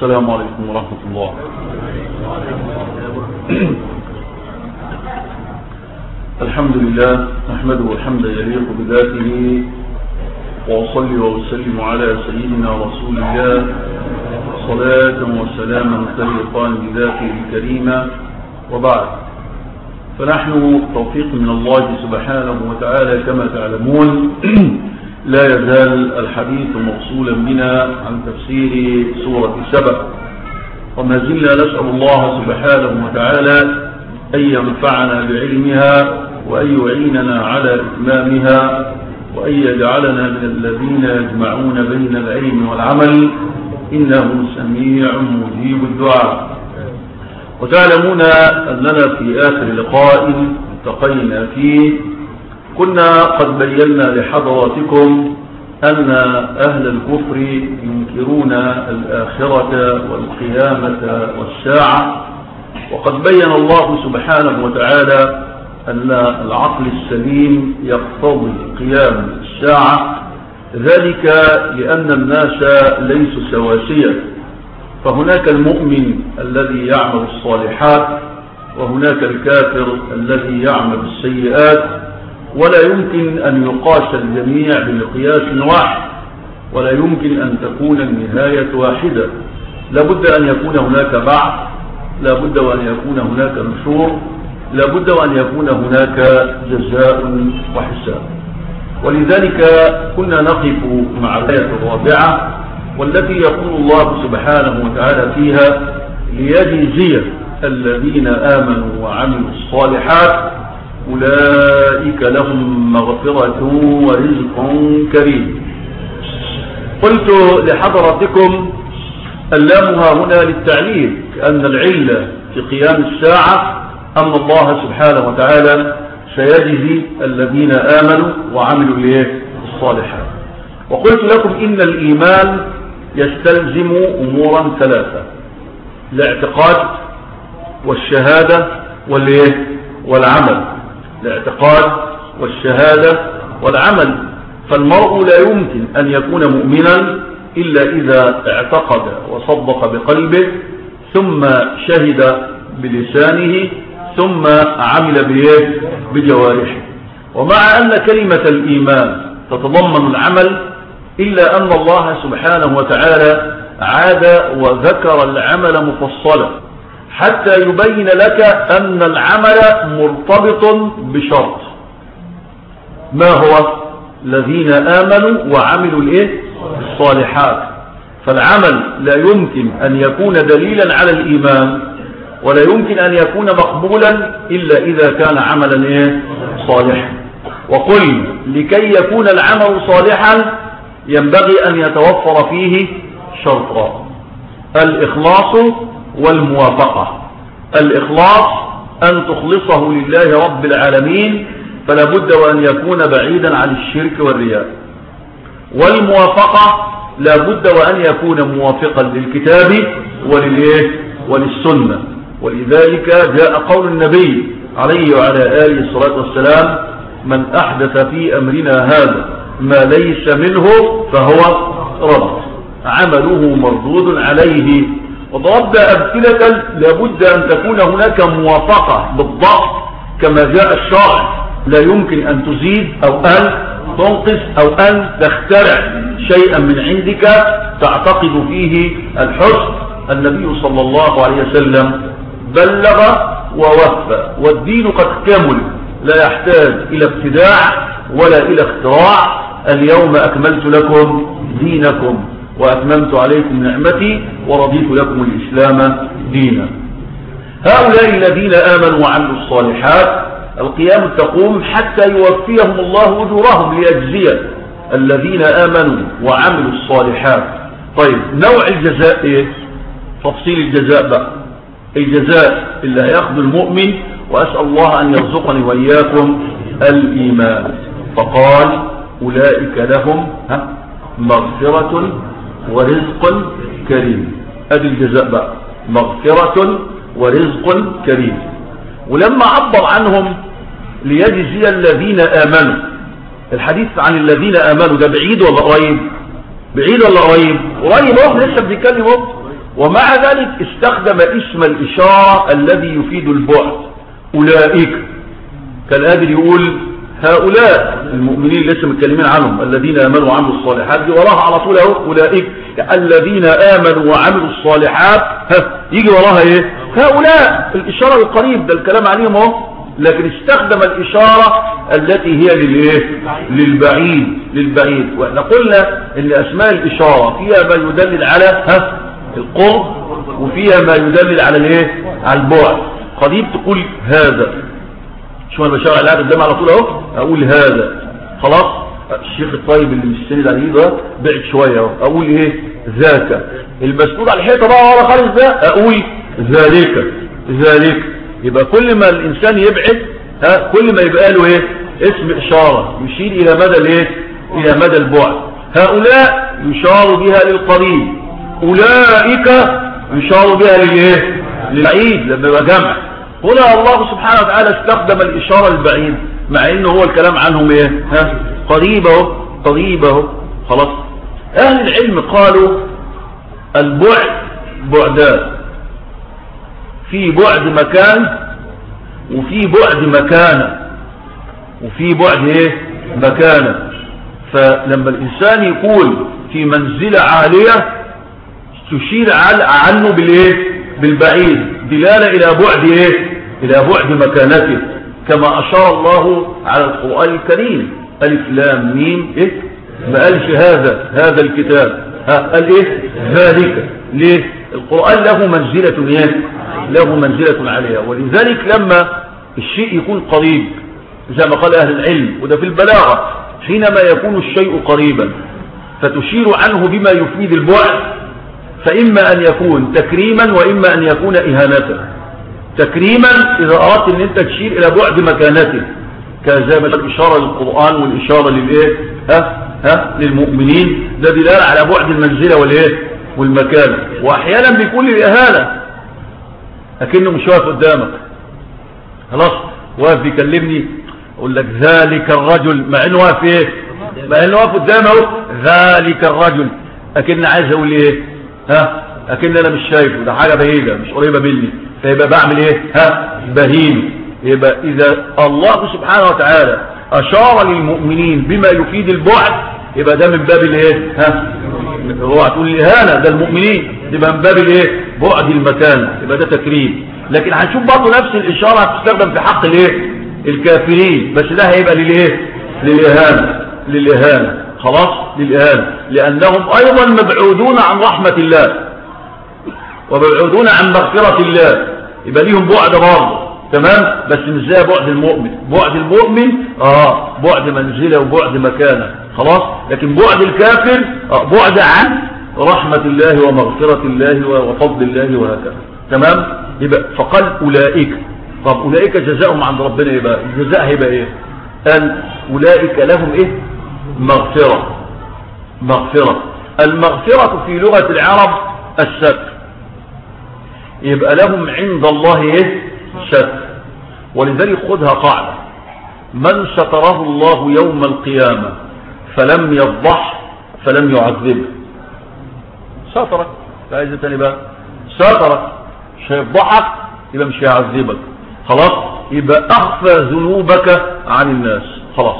السلام عليكم ورحمة الله. الحمد لله نحمده الحمد يليق بذاته وأصلي وأسلم على سيدنا رسول الله صلاة وسلاما تليقان بذاته الكريمة. وبعد فنحن توفيق من الله سبحانه وتعالى كما تعلمون لا يزال الحديث موصولا بنا عن تفسير سورة سبأ وما زلنا نسأل الله سبحانه وتعالى أن ينفعنا بعلمها وأن يعيننا على إتمامها وأن يجعلنا من الذين يجمعون بين العلم والعمل. إنه سميع مجيب الدعاء. وتعلمون أننا في آخر لقاء التقينا فيه كنا قد بينا لحضراتكم أن أهل الكفر ينكرون الآخرة والقيامة والساعة وقد بين الله سبحانه وتعالى أن العقل السليم يقتضي قيام الساعة ذلك لأن الناس ليسوا سواسية. فهناك المؤمن الذي يعمل الصالحات وهناك الكافر الذي يعمل السيئات ولا يمكن أن يقاس الجميع بمقياس واحد ولا يمكن أن تكون النهاية واحدة. لابد أن يكون هناك بعث لابد وأن يكون هناك نشور لابد وأن يكون هناك جزاء وحساب. ولذلك كنا نقف مع الآية الرابعة والتي يقول الله سبحانه وتعالى فيها ليجزي الذين آمنوا وعملوا الصالحات أولئك لهم مغفرة ورزق كريم. قلت لحضرتكم اللامها هنا للتعليل كأن العلة في قيام الساعة أن الله سبحانه وتعالى سيجزي الذين آمنوا وعملوا الصالحات. وقلت لكم إن الإيمان يستلزم أمورا ثلاثة الاعتقاد والشهادة والعمل. الاعتقاد والشهادة والعمل. فالمرء لا يمكن أن يكون مؤمنا إلا إذا اعتقد وصدق بقلبه ثم شهد بلسانه ثم عمل بجوارحه. ومع أن كلمة الإيمان تتضمن العمل إلا أن الله سبحانه وتعالى عاد وذكر العمل مفصلا. حتى يبين لك أن العمل مرتبط بشرط. ما هو؟ الذين آمنوا وعملوا الإيه؟ الصالحات. فالعمل لا يمكن أن يكون دليلا على الإيمان ولا يمكن أن يكون مقبولا إلا إذا كان عملا إيه؟ صالحا. وقل لكي يكون العمل صالحا ينبغي أن يتوفر فيه شرطا. الإخلاص والموافقة. الإخلاص أن تخلصه لله رب العالمين فلا بد وأن يكون بعيدا عن الشرك والرياء. والموافقة لا بد وأن يكون موافقا للكتاب وللإيه؟ وللسنة. ولذلك جاء قول النبي عليه وعلى آله الصلاة والسلام من أحدث في أمرنا هذا ما ليس منه فهو رد. عمله مردود عليه. وضربنا أمثلة لابد أن تكون هناك موافقة بالضبط كما جاء الشرع. لا يمكن أن تزيد أو أن تنقص أو أن تخترع شيئا من عندك. تعتقد فيه الحسن. النبي صلى الله عليه وسلم بلغ ووفى والدين قد كمل. لا يحتاج إلى ابتداع ولا إلى اختراع. اليوم أكملت لكم دينكم. وأتممت عليكم نعمتي ورضيت لكم الإسلام دينا. هؤلاء الذين آمنوا وعملوا الصالحات القيام تقوم حتى يوفيهم الله أجورهم ليجزي الذين آمنوا وعملوا الصالحات. طيب نوع الجزاء إيه؟ تفصيل الجزاء بقى. الجزاء اللي هياخذ المؤمن وأسأل الله أن يرزقني وإياكم الإيمان. فقال أولئك لهم مغفرة ورزق كريم. ادي الجزاء بقى. مغفرة ورزق كريم. ولما عبر عنهم ليجزي الذين آمنوا. الحديث عن الذين آمنوا ده بعيد ولا قريب؟ بعيد ولا قريب؟ قريب أهو لسه بنتكلم ومع ذلك استخدم اسم الإشارة الذي يفيد البعد. أولئك. كان قادر يقول هؤلاء المؤمنين لسه متكلمين عنهم الذين آمنوا وعملوا الصالحات دي وراها على طول أهو أولئك الذين آمنوا وعملوا الصالحات ها يجي وراها إيه؟ هؤلاء الإشارة القريب ده الكلام عليهم أهو لكن استخدم الإشارة التي هي للايه للبعيد للبعيد. وإحنا قلنا إن أسماء الإشارة فيها ما يدلل على ها القرب وفيها ما يدلل على الإيه؟ على البعد. قريب تقول هذا. شو أنا بشاور على قدام على طول اهو؟ أقول هذا. خلاص؟ الشيخ الطيب اللي مستند عليه ده بعد شوية أقول إيه؟ ذاك. المسدود على الحيطة بقى ورا خالص ده أقول ذلك. ذلك. يبقى كل ما الإنسان يبعد ها كل ما يبقى له إيه؟ اسم إشارة. يشير إلى مدى الإيه؟ إلى مدى البعد. هؤلاء يشار بها للقريب. أولئك يشار بها للإيه؟ للعيد لما يبقى جمع. هنا الله سبحانه وتعالى استخدم الإشارة البعيد مع إنه هو الكلام عنهم إيه؟ ها؟ قريبه قريبه خلاص. أهل العلم قالوا البعد بعدان. في بعد مكان وفي بعد مكانه وفي بعد إيه؟ مكانه فلما الإنسان يكون في منزلة عالية تشير عنه بالإيه؟ بالبعيد دلالة إلى بعد إيه؟ إلى بعد مكانته كما أشار الله على القرآن الكريم ألف لام ميم إيه؟ ما قالش هذا هذا الكتاب. ها قال إيه؟ ذلك. ليه؟ القرآن له منزلة إيه له منزلة عليها. ولذلك لما الشيء يكون قريب زي ما قال أهل العلم وده في البلاغة حينما يكون الشيء قريبا فتشير عنه بما يفيد البعد فإما أن يكون تكريما وإما أن يكون إهانة. تكريما إذا أردت أن أنت تشير إلى بعد مكانته كزي ما الإشارة للقرآن والإشارة للإيه؟ ها؟ ها؟ للمؤمنين. ده دلالة على بعد المنزلة والإيه؟ والمكان. وأحيانا بيكون للإهانة لكنه مش واقف قدامك. خلاص؟ واقف بيكلمني. أقول لك ذلك الرجل. مع إنه واقف إيه؟ مع إنه واقف قدامه ذلك الرجل. اكن عايز أقول إيه؟ ها؟ اكن أنا مش شايفه. ده حاجة بعيدة. مش قريبة مني. فيبقى بعمل إيه؟ ها؟ بهيم. يبقى إذا الله سبحانه وتعالى أشار للمؤمنين بما يفيد البعد يبقى ده من باب الإيه؟ ها؟ هو هتقول الاهانه ده المؤمنين. يبقى من باب الإيه؟ بعد المكان. يبقى ده تكريم. لكن هنشوف برضه نفس الإشارة هتستخدم في حق الإيه؟ الكافرين. بس ده هيبقى للإيه؟ للإهانة. للإهانة. خلاص؟ للإهانة. لأنهم أيضا مبعودون عن رحمة الله. ومبعودون عن مغفرة الله. يبقى ليهم بعد برضه تمام؟ بس مش زي بعد المؤمن. بعد المؤمن آه بعد منزلة وبعد مكانة. خلاص؟ لكن بعد الكافر آه بعد عن رحمة الله ومغفرة الله وفضل الله وهكذا. تمام؟ يبقى فقال أولئك. طب أولئك جزاؤهم عند ربنا يبقى الجزاء هيبقى إيه؟ قال أولئك لهم إيه؟ مغفرة. مغفرة. المغفرة في لغة العرب الستر يبقى لهم عند الله إيه؟ ستر ولذلك خذها قاعدة. من ستره الله يوم القيامة فلم يفضح فلم يعذبه. سترك عايزة تاني بقى سترك مش هيفضحك يبقى مش هيعذبك. خلاص؟ يبقى أخفى ذنوبك عن الناس. خلاص.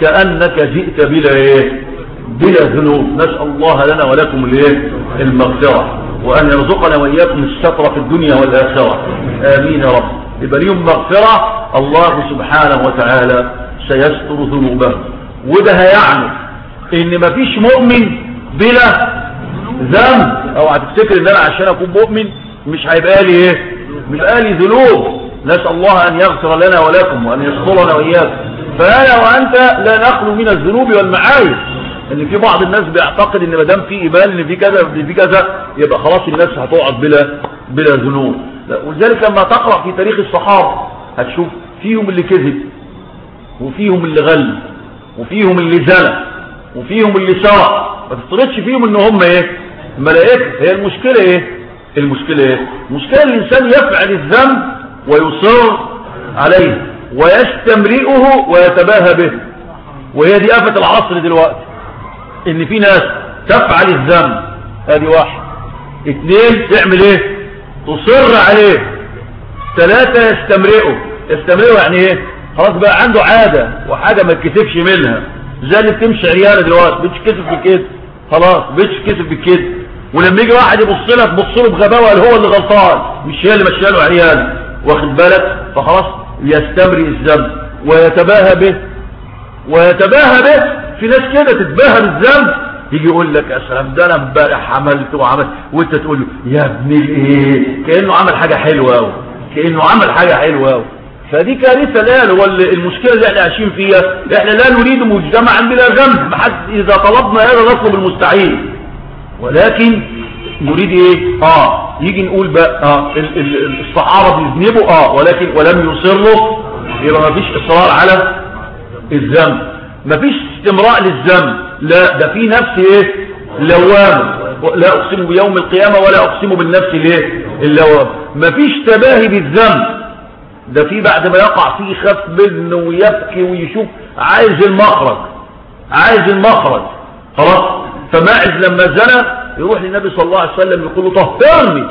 كأنك جئت بلا إيه؟ بلا ذنوب. نسأل الله لنا ولكم الإيه؟ المغفرة. وأن يرزقنا وإياكم الستر في الدنيا والآخرة. آمين يا رب. يبقى ليهم مغفرة الله سبحانه وتعالى سيستر ذنوبهم. وده هيعني إن مفيش مؤمن بلا ذنب. أو هتفتكر إن أنا عشان أكون مؤمن مش هيبقى لي إيه؟ مش هيبقى لي ذنوب. نسأل الله أن يغفر لنا ولكم وأن يسترنا وإياكم. فأنا وأنت لا نخلو من الذنوب والمعايب إن في بعض الناس بيعتقد إن ما دام في إيمان إن في كذا إن في كذا يبقى خلاص الناس هتقعد بلا بلا ذنوب. ولذلك لما تقرأ في تاريخ الصحابة هتشوف فيهم اللي كذب وفيهم اللي غل وفيهم اللي زنى وفيهم اللي سرق ما تفترضش فيهم إن هم إيه؟ الملائكه هي المشكلة إيه؟ المشكلة إيه؟ المشكلة الإنسان يفعل الذنب ويصر عليه ويستمرئه ويتباهى به. وهي دي آفة العصر دلوقتي. إن في ناس تفعل الذنب. ادي واحد. اتنين تعمل إيه؟ تصر عليه. ثلاثة يستمرئوا يستمرئوا يعني إيه؟ خلاص بقى عنده عادة وحاجة ما تكسفش منها. زي اللي بتمشي عيالة دلوقتي بتكسف بالكده خلاص بتكسف بالكده ولما يجي واحد يبص لك بص له بغباوة هو اللي غلطان. مش هي اللي مشيه له عيال واخد بالك؟ فخلاص يستمرئ الذنب. ويتباهى به. ويتباهى به في ناس كده تتباهى بالذنب يجي يقول لك يا سلام ده أنا امبارح عملت وعملت وأنت تقول له يا ابن الايه كأنه عمل حاجة حلوة قوي كأنه عمل حاجة حلوة قوي فدي كارثة لا هو المشكلة اللي إحنا عايشين فيها إحنا لا نريد مجتمعا بلا ذنب إذا طلبنا هذا نطلب المستحيل. ولكن نريد إيه؟ آه يجي نقول بقى آه ال ال الصحابة بيذنبوا آه ولكن ولم يصروا يبقى ما فيش إصرار على الذنب. ما فيش استمراء للذنب. لا ده في نفس إيه؟ لوام. لا أقسم بيوم القيامة ولا أقسم بالنفس الايه اللوام. ما فيش تباهي بالذنب. ده في بعد ما يقع فيه خف منه ويبكي ويشوف. عايز المخرج. عايز المخرج. خلاص. فماعز لما زنى يروح للنبي صلى الله عليه وسلم يقول له طهرني.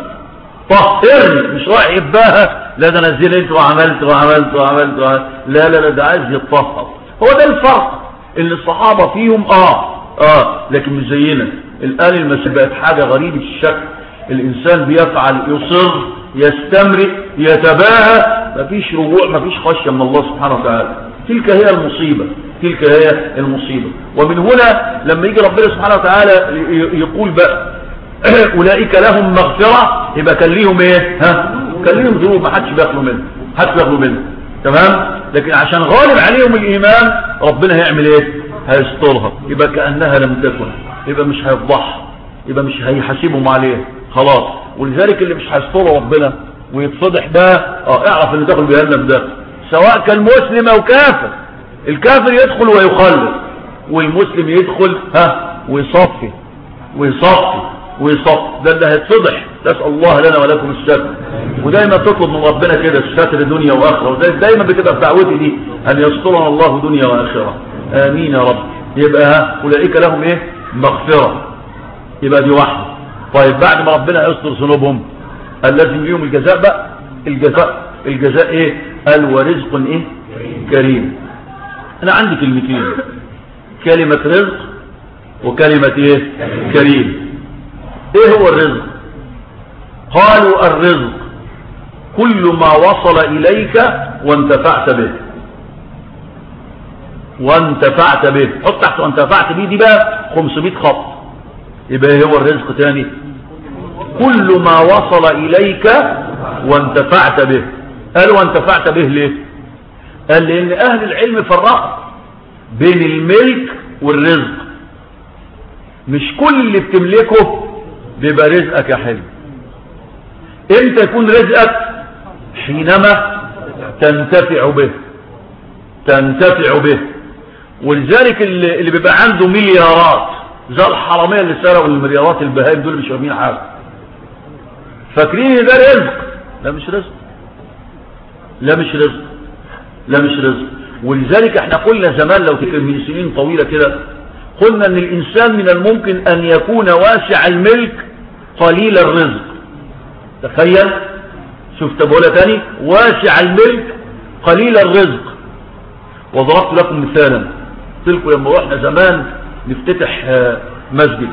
طهرني. مش رايح يباها لا ده أنا زنيت وعملت وعملت وعملت, وعملت. لا لا لا ده عايز يتطهر. هو ده الفرق. ان الصحابة فيهم آه آه لكن مش زينا. الآن المسيح بقت حاجة غريبة الشكل. الإنسان بيفعل يصر يستمرئ يتباهى مفيش رجوع مفيش خشية من الله سبحانه وتعالى. تلك هي المصيبة تلك هي المصيبة. ومن هنا لما يجي ربنا سبحانه وتعالى يقول بقى أولئك لهم مغفرة. يبقى كان ليهم إيه؟ ها؟ كان ليهم ذنوب ما حدش بياخلوا منه حدش بياخلوا منه تمام؟ لكن عشان غالب عليهم الإيمان ربنا هيعمل إيه؟ هيسترها. يبقى كأنها لم تكن. يبقى مش هيفضحها يبقى مش هيحاسبهم عليه. خلاص. ولذلك اللي مش هيستره ربنا ويتفضح ده آه اعرف إن داخل جهنم ده. سواء كان مسلم أو كافر. الكافر يدخل ويخلص. والمسلم يدخل ها ويصفي. ويصفي. ويصفي ده اللي هيتفضح. نسأل الله لنا ولكم الستر ودايما تطلب من ربنا كده الستر دنيا وآخرة. ودايما بتبقى في دعوتي دي أن يسترنا الله دنيا وآخرة. آمين يا رب. يبقى أولئك لهم إيه؟ مغفرة. يبقى دي واحدة. طيب بعد ما ربنا يستر ذنوبهم لازم ليهم الجزاء بقى؟ الجزاء. الجزاء إيه؟ قال ورزق إيه؟ كريم. أنا عندي كلمتين. كلمة رزق وكلمة إيه؟ كريم. إيه هو الرزق؟ قالوا الرزق كل ما وصل إليك وانتفعت به. وانتفعت به. حط تحت وانتفعت به دي بقى 500 خط. يبقى إيه هو الرزق تاني؟ كل ما وصل إليك وانتفعت به. قال وانتفعت به ليه؟ قال لأن أهل العلم فرقوا بين الملك والرزق. مش كل اللي بتملكه بيبقى رزقك يا حلو. إمتى يكون رزقك؟ حينما تنتفع به. تنتفع به. ولذلك اللي, اللي بيبقى عنده مليارات زي الحرامية اللي سرقوا المليارات البهائم دول مش فاهمين حاجة. فاكرين ده رزق؟ لا مش رزق. لا مش رزق. لا مش رزق. ولذلك إحنا قلنا زمان لو تكلم من سنين طويلة كده قلنا إن الإنسان من الممكن أن يكون واسع الملك قليل الرزق. تخيل. شفت بقولة تاني؟ واسع الملك قليل الرزق. وضربت لكم مثالا. لكم لما رحنا زمان نفتتح مسجد.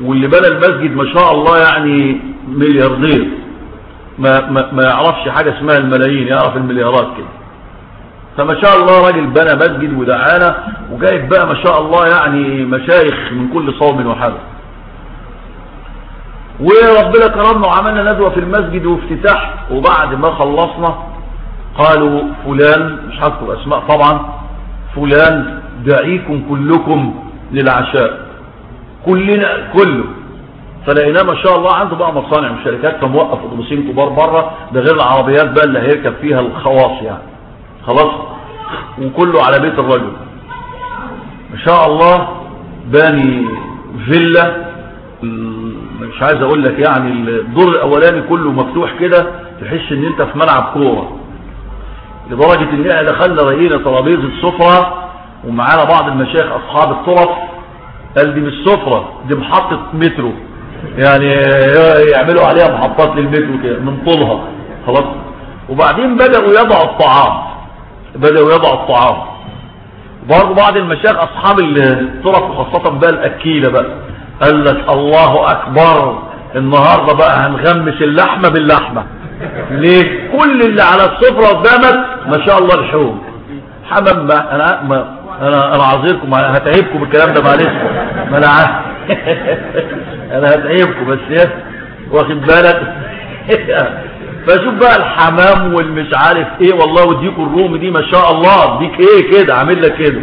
واللي بنى المسجد ما شاء الله يعني ملياردير. ما, ما, ما يعرفش حاجة اسمها الملايين يعرف المليارات كده. فما شاء الله راجل بنى مسجد ودعانا وجايب بقى ما شاء الله يعني مشايخ من كل صوم وحدث. وربنا كرمنا وعملنا ندوة في المسجد وافتتاح. وبعد ما خلصنا قالوا فلان مش هذكر اسماء طبعا فلان دعيكم كلكم للعشاء. كلنا كله. فلقيناه ما شاء الله عنده بقى مصانع وشركات فموقف أتوبيسين كبار بره. ده غير العربيات بقى اللي هيركب فيها الخواص يعني. خلاص؟ وكله على بيت الرجل. ما شاء الله باني فيلا. مش عايز أقول لك يعني الدور الأولاني كله مفتوح كده تحس إن أنت في ملعب كورة. لدرجة إن إحنا دخلنا لقينا ترابيزه سفرة ومعانا بعض المشايخ أصحاب الطرف. قال دي مش سفرة دي محطة مترو. يعني يعملوا عليها محطات للمترو كده من طولها. خلاص. وبعدين بدأوا يضعوا الطعام. بدأوا يضعوا الطعام. برضه بعض المشايخ أصحاب الطرق وخاصة بقى الأكيلة بقى. قال لك الله أكبر. النهاردة بقى هنغمس اللحمة باللحمة. ليه؟ كل اللي على السفرة قدامك ما شاء الله الحوم. حمام ما أنا ما أنا أنا عذيركم هتعيبكم بالكلام ده معلش. ما أنا أنا هتعيبكم بس إيه واخد بالك؟ فشوف بقى الحمام والمش عارف إيه. والله وديكوا الروم دي ما شاء الله. ديك إيه كده؟ عامل لك كده.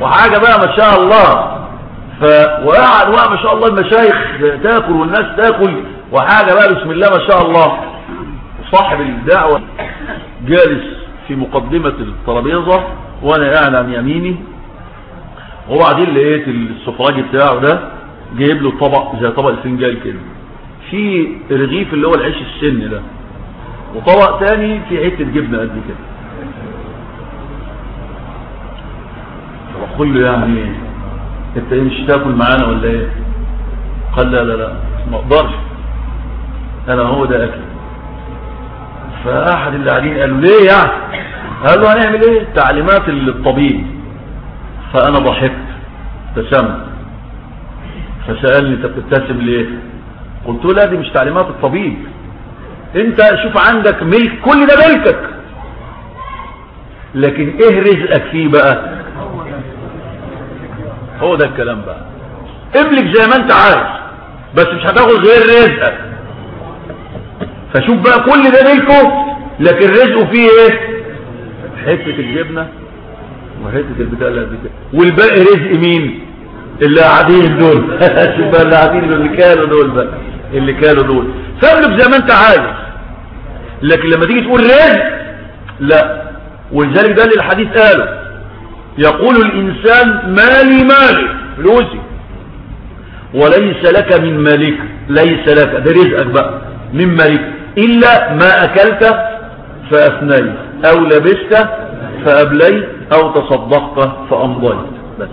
وحاجة بقى ما شاء الله. وقعد بقى ما شاء الله المشايخ تاكل والناس تاكل. وحاجة بقى بسم الله ما شاء الله. صاحب الدعوة جالس في مقدمة الترابيزة وأنا قاعد عن يميني. وبعدين لقيت السفراجي بتاعه ده جايب له طبق زي طبق الفنجان كده. في رغيف اللي هو العيش السن ده. وطبق تاني في حتة جبنة قد كده. فبقول له يعني انت إيه مش تاكل معانا ولا إيه؟ قال لا لا لا ما أقدرش. أنا هو ده اكل فأحد اللي قاعدين قالوا ليه يعني قال له هنعمل إيه؟ تعليمات الطبيب فأنا ضحكت ابتسمت. فسألني انت بتبتسم ليه؟ قلت له لا دي مش تعليمات الطبيب. انت شوف عندك ملك كل ده ملكك. لكن إيه رزقك فيه بقى. هو ده الكلام بقى. املك زي ما انت عايز بس مش هتاخد غير رزقك. فشوف بقى كل ده ملكه لكن رزقه فيه إيه؟ حتة الجبنة وحتة البتاع اللي كده والباقي رزق مين؟ اللي قاعدين دول. شوف بقى اللي قاعدين اللي كانوا دول بقى. اللي كانوا دول. فاملك زي ما انت عايز. لكن لما تيجي تقول رزق لا. ولذلك ده اللي الحديث قاله. يقول الإنسان مالي مالي فلوسي. وليس لك من مالك ليس لك ده رزقك بقى من مالك. إلا ما أكلت فأفنيت أو لبست فأبليت أو تصدقت فأمضيت. بس.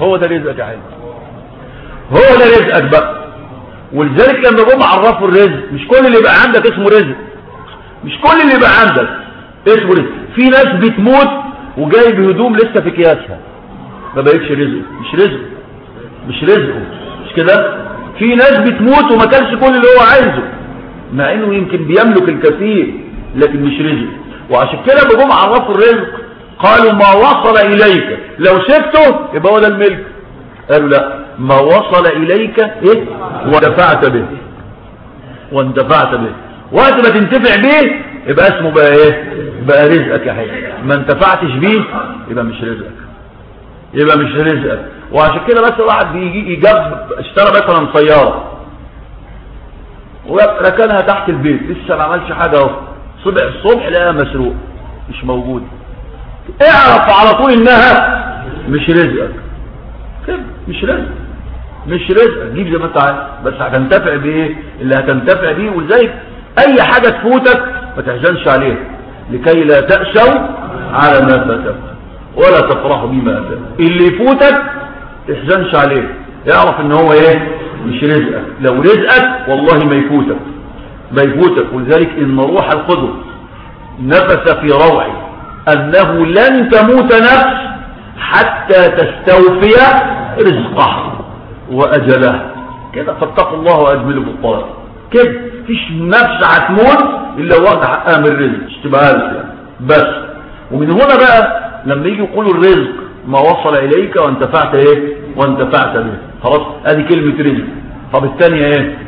هو ده رزقك حبيبي هو ده رزقك بقى. ولذلك لما جم عرفوا الرزق مش كل اللي يبقى عندك اسمه رزق مش كل اللي يبقى عندك اسمه رزق. في ناس بتموت وجايب هدوم لسه في أكياسها. ما بقتش رزق مش رزق مش رزقه. مش كده؟ في ناس بتموت وما كانش كل اللي هو عايزه. مع إنه يمكن بيملك الكثير لكن مش رزق وعشان كده بجم عرفوا الرزق قالوا ما وصل إليك. لو سبته يبقى هو ده الملك. قالوا لا. ما وصل إليك إيه؟ ودفعت به. واندفعت به. وقت ما تنتفع به يبقى اسمه بقى إيه؟ بقى رزقك يا حبيبي ما انتفعتش بيه يبقى مش رزقك. يبقى مش رزقك. وعشان كده بس واحد بيجي يجاب اشترى مثلا سيارة. وركنها تحت البيت. لسه ما عملش حاجة اهو. صبح الصبح لقاها مسروق مش موجود اعرف على طول انها مش رزقك. كده مش رزق مش رزق جيب زي ما انت عايز. بس هتنتفع بإيه؟ اللي هتنتفع بيه. ولذلك أي حاجة تفوتك ما تحزنش عليها. لكي لا تأسوا على ما فاتك ولا تفرحوا بما أتاك. اللي يفوتك تحزنش عليه. يعرف إن هو إيه؟ مش رزقك. لو رزقك والله ما يفوتك. ما يفوتك. ولذلك إن روح القدس نفس في روعي أنه لن تموت نفس حتى تستوفي رزقها وأجلها. كده فاتقوا الله وأجملوا بالطلب. كده. فيش نفس هتموت إلا واخد حقها من الرزق اشتبهها يعني. بس. ومن هنا بقى لما يجي يقولوا الرزق ما وصل إليك وانتفعت إيه؟ وانتفعت به. خلاص أدي كلمة رزق. طب الثانية إيه؟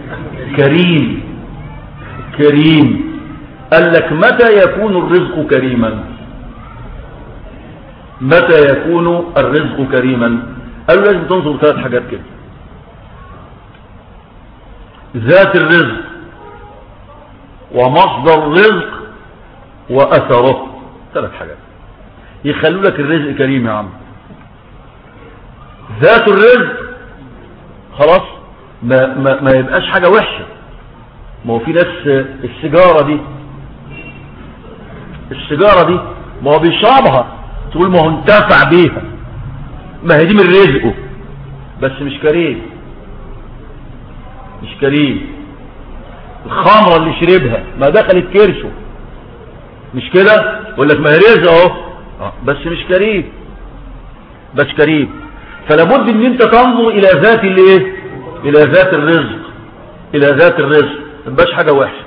كريم. كريم. قال لك متى يكون الرزق كريما؟ متى يكون الرزق كريما؟ قالوا لازم تنظر ثلاث حاجات كده. ذات الرزق. ومصدر الرزق وأثره. ثلاث حاجات. يخلوا لك الرزق كريم يا عم. ذات الرزق خلاص ما, ما, ما يبقاش حاجة وحشة. ما هو في ناس السيجارة دي السيجارة دي ما هو بيشربها. تقول ما هو انتفع بيها. ما هي دي من رزقه. بس مش كريم. مش كريم. الخمرة اللي شربها. ما دخلت كرشه. مش كده؟ يقول لك ما هي رزق اهو. آه، بس مش كريم بس كريم فلابد إن أنت تنظر إلى ذات الايه إلى ذات الرزق. إلى ذات الرزق. ما تبقاش حاجة وحشة.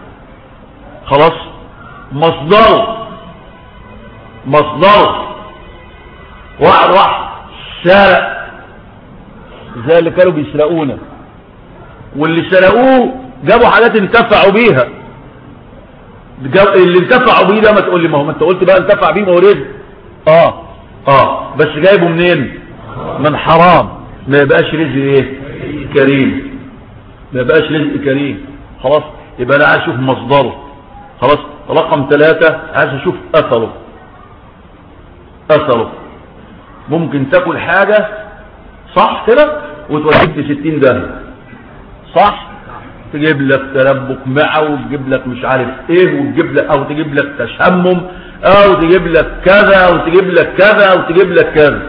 خلاص؟ مصدره. مصدره. واحد واحد. سرق زي اللي كانوا بيسرقونا. واللي سرقوه جابوا حاجات انتفعوا بيها. اللي انتفعوا بيه ده ما تقول لي ما هو ما انت قلت بقى انتفع بيه ما هو رزق آه آه بس جايبه منين؟ من حرام. ما يبقاش رزق إيه؟ كريم. ما يبقاش رزق كريم. خلاص يبقى أنا عايز أشوف مصدره. خلاص رقم ثلاثة عايز أشوف أثره. أثره. ممكن تاكل حاجة صح كده؟ وتوديك في 60 ده صح؟ تجيب لك تربك معه وتجيب لك مش عارف إيه وتجيب لك أو تجيب لك تشمم أو تجيب لك كذا أو تجيب لك كذا أو تجيب لك كذا.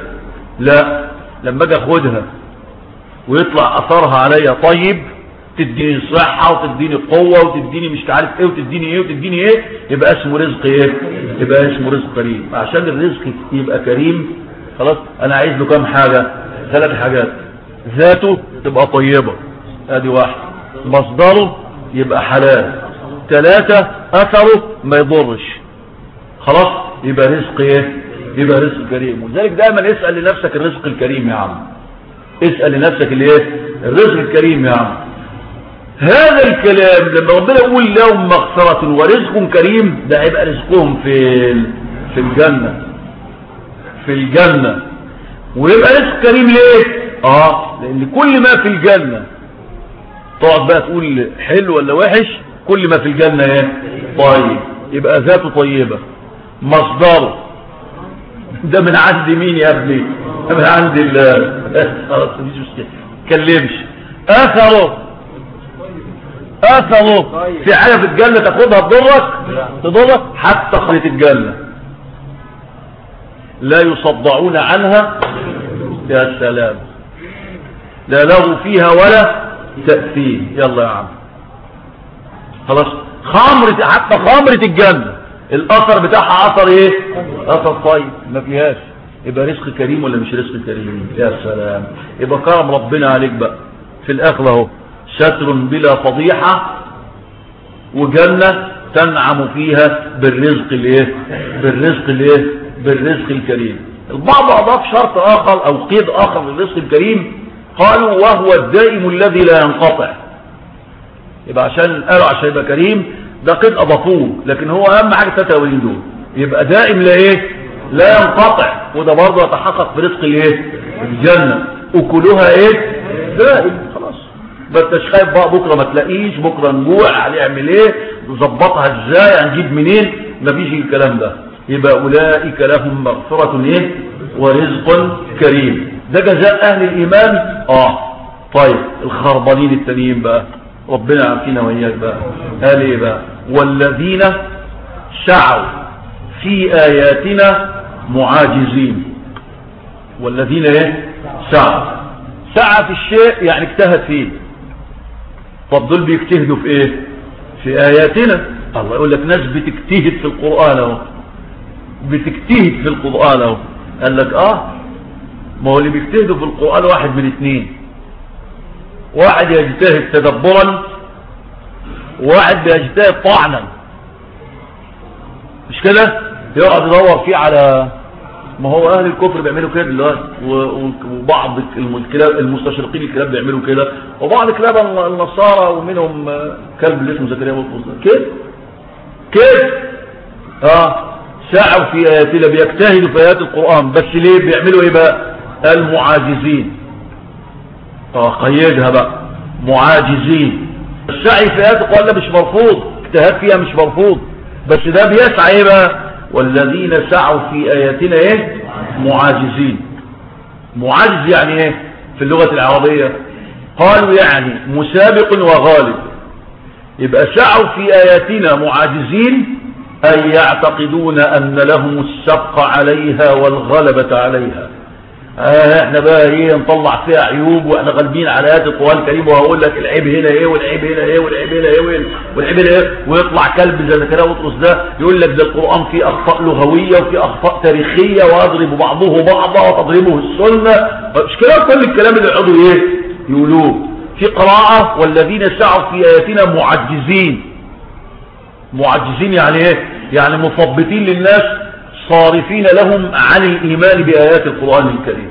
لا لما أجي اخدها ويطلع أثرها عليا طيب تديني صحة وتديني قوة وتديني مش عارف إيه وتديني إيه وتديني إيه يبقى اسمه رزق إيه؟ يبقى اسمه رزق كريم. عشان الرزق يبقى كريم خلاص أنا عايز له كام حاجة؟ ثلاث حاجات. ذاته تبقى طيبة. أدي واحد. مصدره يبقى حلال. ثلاثة أثره ما يضرش. خلاص؟ يبقى رزق إيه؟ يبقى رزق كريم. ولذلك دايما اسأل لنفسك الرزق الكريم يا عم. اسأل لنفسك الايه الرزق الكريم يا عم. هذا الكلام لما ربنا يقول لهم مغفرة ورزق كريم ده هيبقى رزقهم في في الجنة. في الجنة. ويبقى رزق كريم ليه؟ آه لأن كل ما في الجنة تقعد بقى تقول حلو ولا وحش كل ما في الجنة إيه طيب يبقى ذاته طيبة. مصدره. ده من عند مين يا ابني؟ ده من عند الله خلاص مش كلمش. اثره اثره في حاجة في الجنة تاخدها تضرك؟ تضرك؟ حتى خلية الجنة. لا يصدعون عنها. يا سلام. لا له فيها ولا تأثير يلا يا عم. خلاص. خمرة حتى خمرة الجنة الأثر بتاعها أثر إيه؟ أثر طيب. ما فيهاش. يبقى رزق كريم ولا مش رزق كريم؟ يا سلام. يبقى كرم ربنا عليك بقى. في الآخر أهو. ستر بلا فضيحة وجنة تنعم فيها بالرزق الإيه؟ بالرزق الإيه؟ بالرزق الكريم. البعض أضاف شرط آخر أو قيد آخر للرزق الكريم. قالوا وهو الدائم الذي لا ينقطع. يبقى عشان قالوا عشان يبقى كريم ده قيد اضافوه لكن هو أهم حاجة التتاويل دول. يبقى دائم لا إيه؟ لا ينقطع. وده برضه يتحقق في رزق الإيه؟ الجنة. أكلها إيه؟ دائم خلاص. ما أنتش خايف بقى بكرة ما تلاقيش بكرة نجوع هنعمل إيه؟ نظبطها إزاي؟ هنجيب منين؟ مفيش الكلام ده. يبقى أولئك لهم مغفرة إيه؟ ورزق كريم. ده جزاء أهل الإيمان؟ آه. طيب الخربانين التانيين بقى. ربنا عارفين وإياك بقى. قال إيه بقى؟ والذين سعوا في آياتنا معاجزين. والذين إيه؟ سعوا سعى في الشيء يعني اجتهد فيه. طب دول بيجتهدوا في إيه؟ في آياتنا. الله يقول لك ناس بتجتهد في القرآن أهو. بتجتهد في القرآن أهو. قال لك آه ما هو اللي بيجتهدوا في القرآن واحد من اثنين. واحد يجتهد تدبرا وواحد بيجتهد طعنا. مش كده؟ يقعد يدور فيه على ما هو أهل الكفر بيعملوا كده دلوقتي وبعض الكلاب المستشرقين الكلاب بيعملوا كده وبعض كلاب النصارى ومنهم كلب اللي اسمه زكريا بطرس كده كده آه. سعوا في آياتنا بيجتهدوا في آيات القرآن بس ليه؟ بيعملوا إيه بقى؟ المعاجزين. قيدها بقى معاجزين. السعي في القرآن ده مش مرفوض. اجتهاد فيها مش مرفوض. بس ده بيسعى إيه بقى؟ والذين سعوا في آياتنا إيه؟ معاجزين. معاجز يعني إيه؟ في اللغة العربية. قالوا يعني مسابق وغالب. يبقى سعوا في آياتنا معاجزين أي يعتقدون أن لهم السبق عليها والغلبة عليها. آه إحنا بقى إيه نطلع فيها عيوب وإحنا غالبين على ايات القرآن الكريم وهقول لك العيب هنا إيه والعيب هنا إيه والعيب هنا إيه والعيب هنا إيه ويطلع كلب زي زكريا وطرس ده يقول لك ده القرآن فيه أخطاء لغوية وفيه أخطاء تاريخية ويضرب بعضه بعضا وتضربه السنة. مش كده كل الكلام اللي يقعدوا إيه يقولوه. في قراءة والذين سعوا في آياتنا معجزين. معجزين يعني إيه؟ يعني مثبتين للناس صارفين لهم عن الإيمان بآيات القرآن الكريم.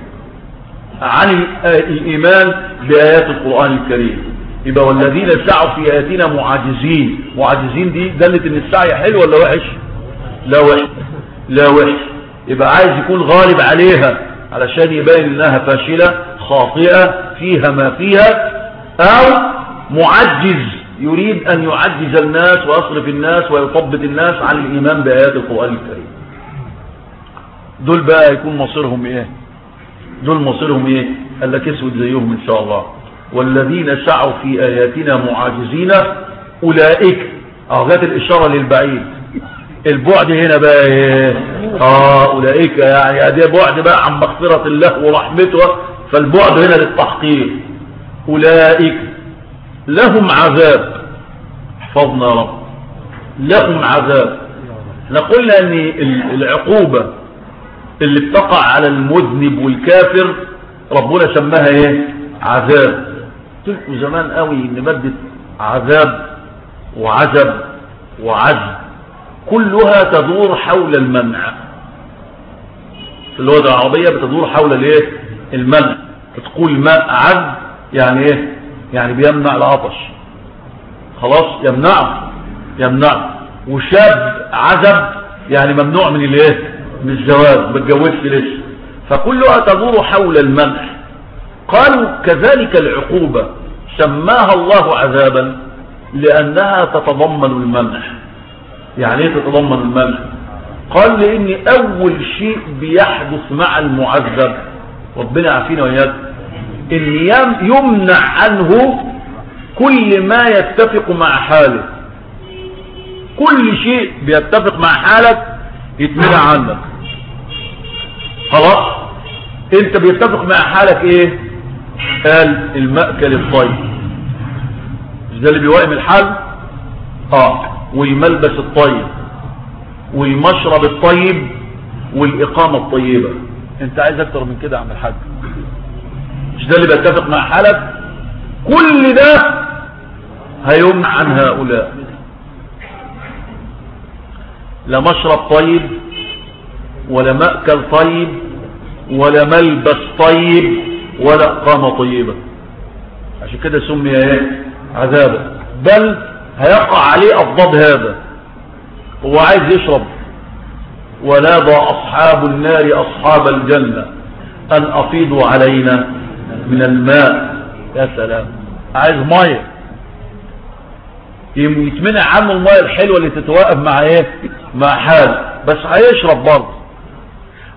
عن الإيمان بآيات القرآن الكريم. يبقى والذين سعوا في آياتنا معاجزين معاجزين دي دلت إن السعي حلو ولا وحش؟ لا وحش. لا وحش. يبقى عايز يكون غالب عليها علشان يبين إنها فاشلة خاطئة فيها ما فيها أو معجز. يريد أن يعجز الناس ويصرف الناس ويطبط الناس عن الإيمان بآيات القرآن الكريم. دول بقى يكون مصيرهم إيه؟ دول مصيرهم إيه؟ قال لك أسود زيهم إن شاء الله. والذين سعوا في آياتنا معاجزين أولئك. آه جت الإشارة للبعيد. البعد هنا بقى إيه؟ آه أولئك. يعني ده بعد بقى عن مغفرة الله ورحمته. فالبعد هنا للتحقيق. أولئك. لهم عذاب. احفظنا رب. لهم عذاب. إحنا قلنا إن العقوبة اللي بتقع على المذنب والكافر ربنا سماها إيه؟ عذاب. تلكوا زمان قوي إن مادة عذاب وعذب وعذب كلها تدور حول المنع. في اللغة العربية بتدور حول الإيه؟ المنع. بتقول ماء عذب يعني إيه؟ يعني بيمنع العطش. خلاص يمنعه يمنعه. وشاب عذب يعني ممنوع من الإيه؟ من الزواج ما اتجوزش لسه فكلها تدور حول المنع قالوا كذلك العقوبة. سماها الله عذابا لأنها تتضمن المنع يعني إيه تتضمن المنع قال لأن أول شيء بيحدث مع المعذب. ربنا عافينا وإياك. إن يمنع عنه كل ما يتفق مع حاله. كل شيء بيتفق مع حالك يتمنع عنك. خلاص؟ انت بيتفق مع حالك إيه؟ قال المأكل الطيب. ده اللي بيوائم الحال؟ آه. والملبس الطيب. والمشرب الطيب. والإقامة الطيبة. انت عايز أكتر من كده عم الحاج. مش ده اللي بيتفق مع حالك؟ كل ده هيمنع عن هؤلاء. لا مشرب طيب ولا مأكل طيب ولا ملبس طيب ولا قامة طيبة عشان كده سمي إيه؟ عذابا. بل هيقع عليه أفضاد هذا. هو عايز يشرب. ونادى أصحاب النار أصحاب الجنة أن أفيضوا علينا من الماء. يا سلام. عايز مية. يتمنع عنه المية الحلوة اللي تتوقف مع إيه؟ مع حال. بس هيشرب برضه.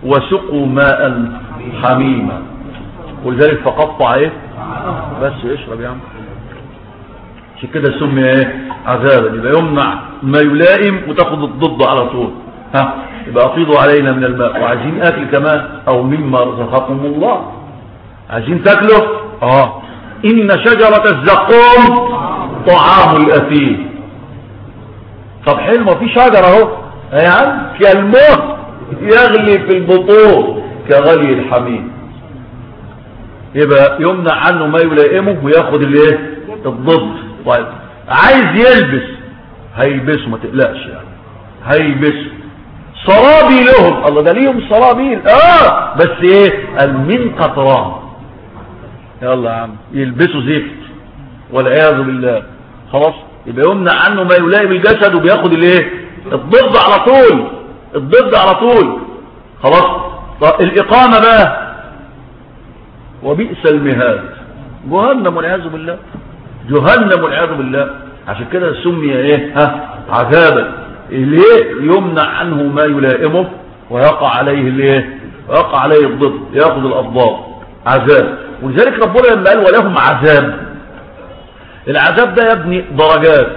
وسقوا ماء حميما. ولذلك فقطع إيه؟ بس اشرب يا عم. عشان كده سمي إيه؟ عذابا. يبقى يمنع ما يلائم وتاخد الضد على طول. ها؟ يبقى أفيضوا علينا من الماء. وعايزين أكل كمان أو مما رزقكم الله. عايزين تاكلوا؟ آه. إن شجرة الزقوم طعام الأثيم. طب حلو ما في شجرة أهو. يا عم كالموت يغلي في البطون كغلي الحميم يبقى يمنع عنه ما يلائمه وياخد الايه؟ الضد. طيب عايز يلبس هيلبسه ما تقلقش يعني. هيلبسه. صرابي لهم. الله ده ليهم صرابيل آه بس إيه؟ قال من قطران. يلا يا عم يلبسوا زفت. والعياذ بالله. خلاص؟ يبقى يمنع عنه ما يلائم الجسد وبياخد الايه؟ الضد على طول. الضد على طول. خلاص. الإقامة بقى. وبئس المهاد. جهنم والعياذ بالله. جهنم والعياذ بالله. عشان كده سمي إيه؟ ها عذابا. ليه؟ يمنع عنه ما يلائمه ويقع عليه الايه ويقع عليه الضد. يأخذ الأضداد. عذاب. ولذلك ربنا لما قال ولهم عذاب. العذاب ده يا ابني درجات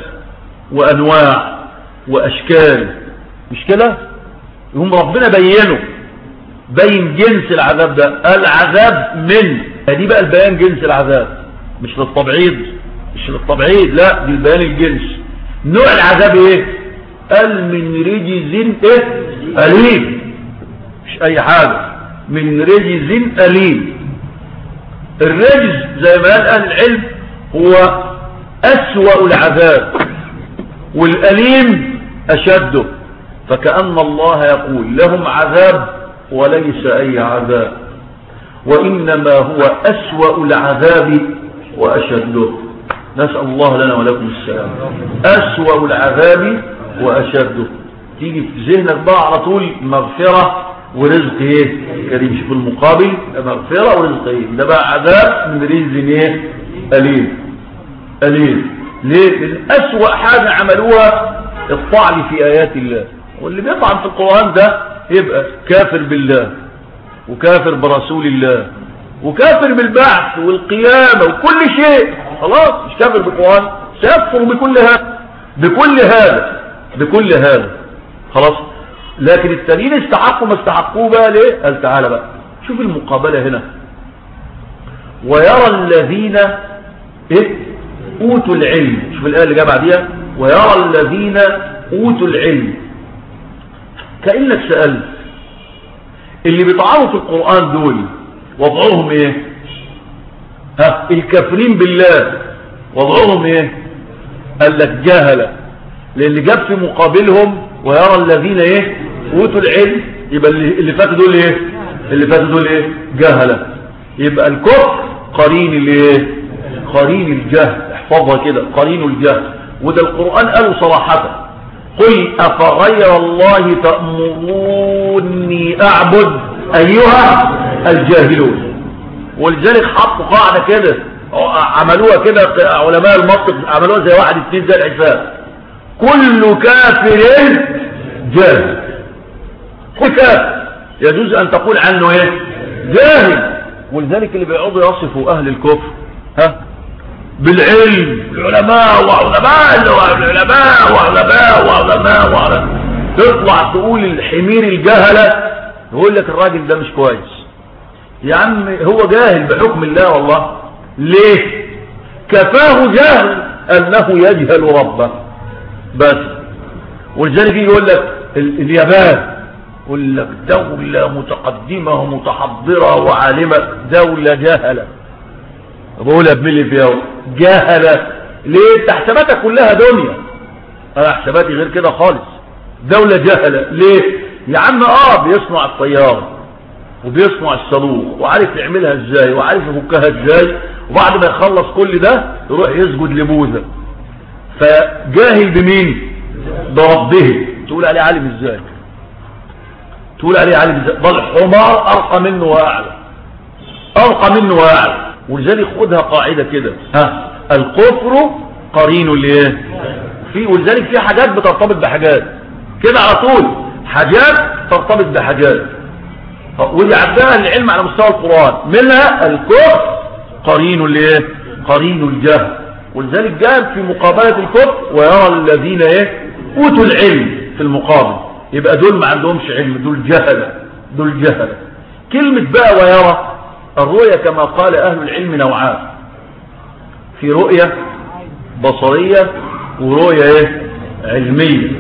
وأنواع وأشكال. مش كده؟ يقوم ربنا بينه بين جنس العذاب ده. العذاب من. دي بقى البيان جنس العذاب. مش للتبعيض مش للتبعيض لا دي البيان الجنس. نوع العذاب إيه؟ قال من رجز إيه؟ أليم. مش أي حاجة. من رجز أليم. الرجز زي ما قال أهل العلم هو أسوأ العذاب والأليم أشده. فكأن الله يقول لهم عذاب وليس أي عذاب وإنما هو أسوأ العذاب وأشده نسأل الله لنا ولكم السلام. أسوأ العذاب وأشده تيجي في ذهنك بقى على طول مغفرة ورزق إيه؟ كريم. شوف المقابل مغفرة ورزق إيه؟ ده بقى عذاب من رزق إيه؟ أليم. أليم. ليه؟ لأن أسوأ حاجة عملوها الطعن في آيات الله. واللي بيطعن في القرآن ده يبقى كافر بالله وكافر برسول الله وكافر بالبعث والقيامة وكل شيء. خلاص مش كافر بالقرآن سيكفر بكل هذا بكل هذا بكل هذا. خلاص؟ لكن التانيين استحقوا ما استحقوه بقى ليه؟ قال تعالى بقى شوف المقابلة هنا. ويرى الذين إيه؟ أوتوا العلم. شوف الآية اللي جاء بعديها. ويرى الذين أوتوا العلم. كأنك سألت اللي بيطعنوا في القرآن دول وضعهم إيه؟ ها الكافرين بالله وضعهم إيه؟ قال لك جهله لأن جاب في مقابلهم ويرى الذين إيه؟ أوتوا العلم يبقى اللي فاتوا دول إيه؟ اللي فاتوا دول إيه؟ جهله يبقى الكفر قرين الإيه؟ قرين الجهل. احفظها كده قرين الجهل. وده القرآن قاله صراحة. قل أفغير الله تأمروني أعبد أيها الجاهلون. ولذلك حطوا قاعدة كده عملوها كده علماء المنطق عملوها زي واحد اثنين زي العفاف كل كافر جاهل. كل كافر. يجوز أن تقول عنه إيه؟ جاهل. ولذلك اللي بيقعدوا يصفوا أهل الكفر ها؟ بالعلم. العلماء وعلماء وعلماء وعلماء وعلماء وعلماء. تطلع تقول الحمير الجهلة يقول لك الراجل ده مش كويس. يا عم هو جاهل بحكم الله والله. ليه؟ كفاه جهل أنه يجهل ربه. بس. ولذلك يقول لك اليابان يقول لك دولة متقدمة ومتحضرة وعالمة دولة جهلة. بقولها بملي فيها جهلة ليه؟ انت حساباتك كلها دنيا. أنا حساباتي غير كده خالص. دولة جهلة ليه؟ يا عم آه بيصنع الطيارة وبيصنع الصاروخ وعارف يعملها إزاي وعارف يفكها إزاي وبعد ما يخلص كل ده يروح يسجد لبوذا. فجاهل بمين؟ بربه. تقول عليه عالم إزاي؟ تقول عليه عالم إزاي؟ بل حمار أرقى منه وأعلى. أرقى منه وأعلى. ولذلك خدها قاعدة كده. ها الكفر قرين ليه؟ في ولذلك في حاجات بترتبط بحاجات. كده على طول. حاجات ترتبط بحاجات. ودي عدها العلم على مستوى القرآن. منها الكفر قرين ليه؟ قرين الجهل. ولذلك جاء في مقابلة الكفر ويرى الذين إيه؟ أوتوا العلم في المقابل. يبقى دول ما عندهمش علم دول جهلة دول جهلة. كلمة بقى ويرى الرؤية كما قال أهل العلم نوعان. في رؤية بصرية ورؤية إيه؟ علمية.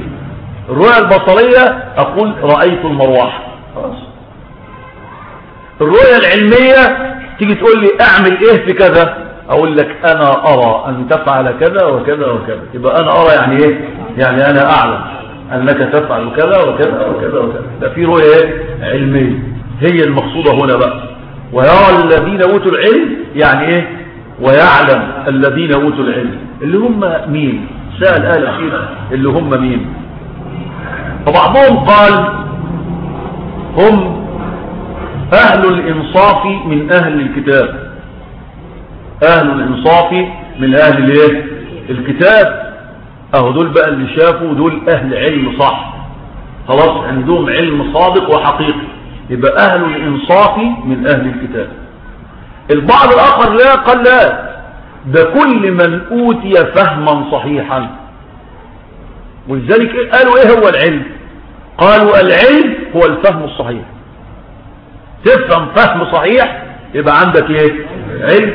الرؤية البصرية أقول رأيت المروحة. الرؤية العلمية تيجي تقول لي أعمل إيه في كذا؟ أقول لك أنا أرى أن تفعل كذا وكذا وكذا. يبقى أنا أرى يعني إيه؟ يعني أنا أعلم أنك تفعل كذا وكذا وكذا وكذا. ده في رؤية إيه؟ علمية. هي المقصودة هنا بقى. ويرى الذين أوتوا العلم يعني إيه؟ ويعلم الذين أوتوا العلم. اللي هم مين؟ سأل آل أخير اللي هم مين؟ فبعضهم قال هم أهل الإنصاف من أهل الكتاب. أهل الإنصاف من أهل الإيه؟ الكتاب. أهو دول بقى اللي شافوا دول أهل علم صح. خلاص عندهم علم صادق وحقيقي. يبقى أهل الإنصاف من أهل الكتاب. البعض الآخر لا قال لا. ده كل من أوتي فهما صحيحا. ولذلك قالوا إيه هو العلم؟ قالوا العلم هو الفهم الصحيح. تفهم فهم صحيح يبقى عندك إيه؟ علم.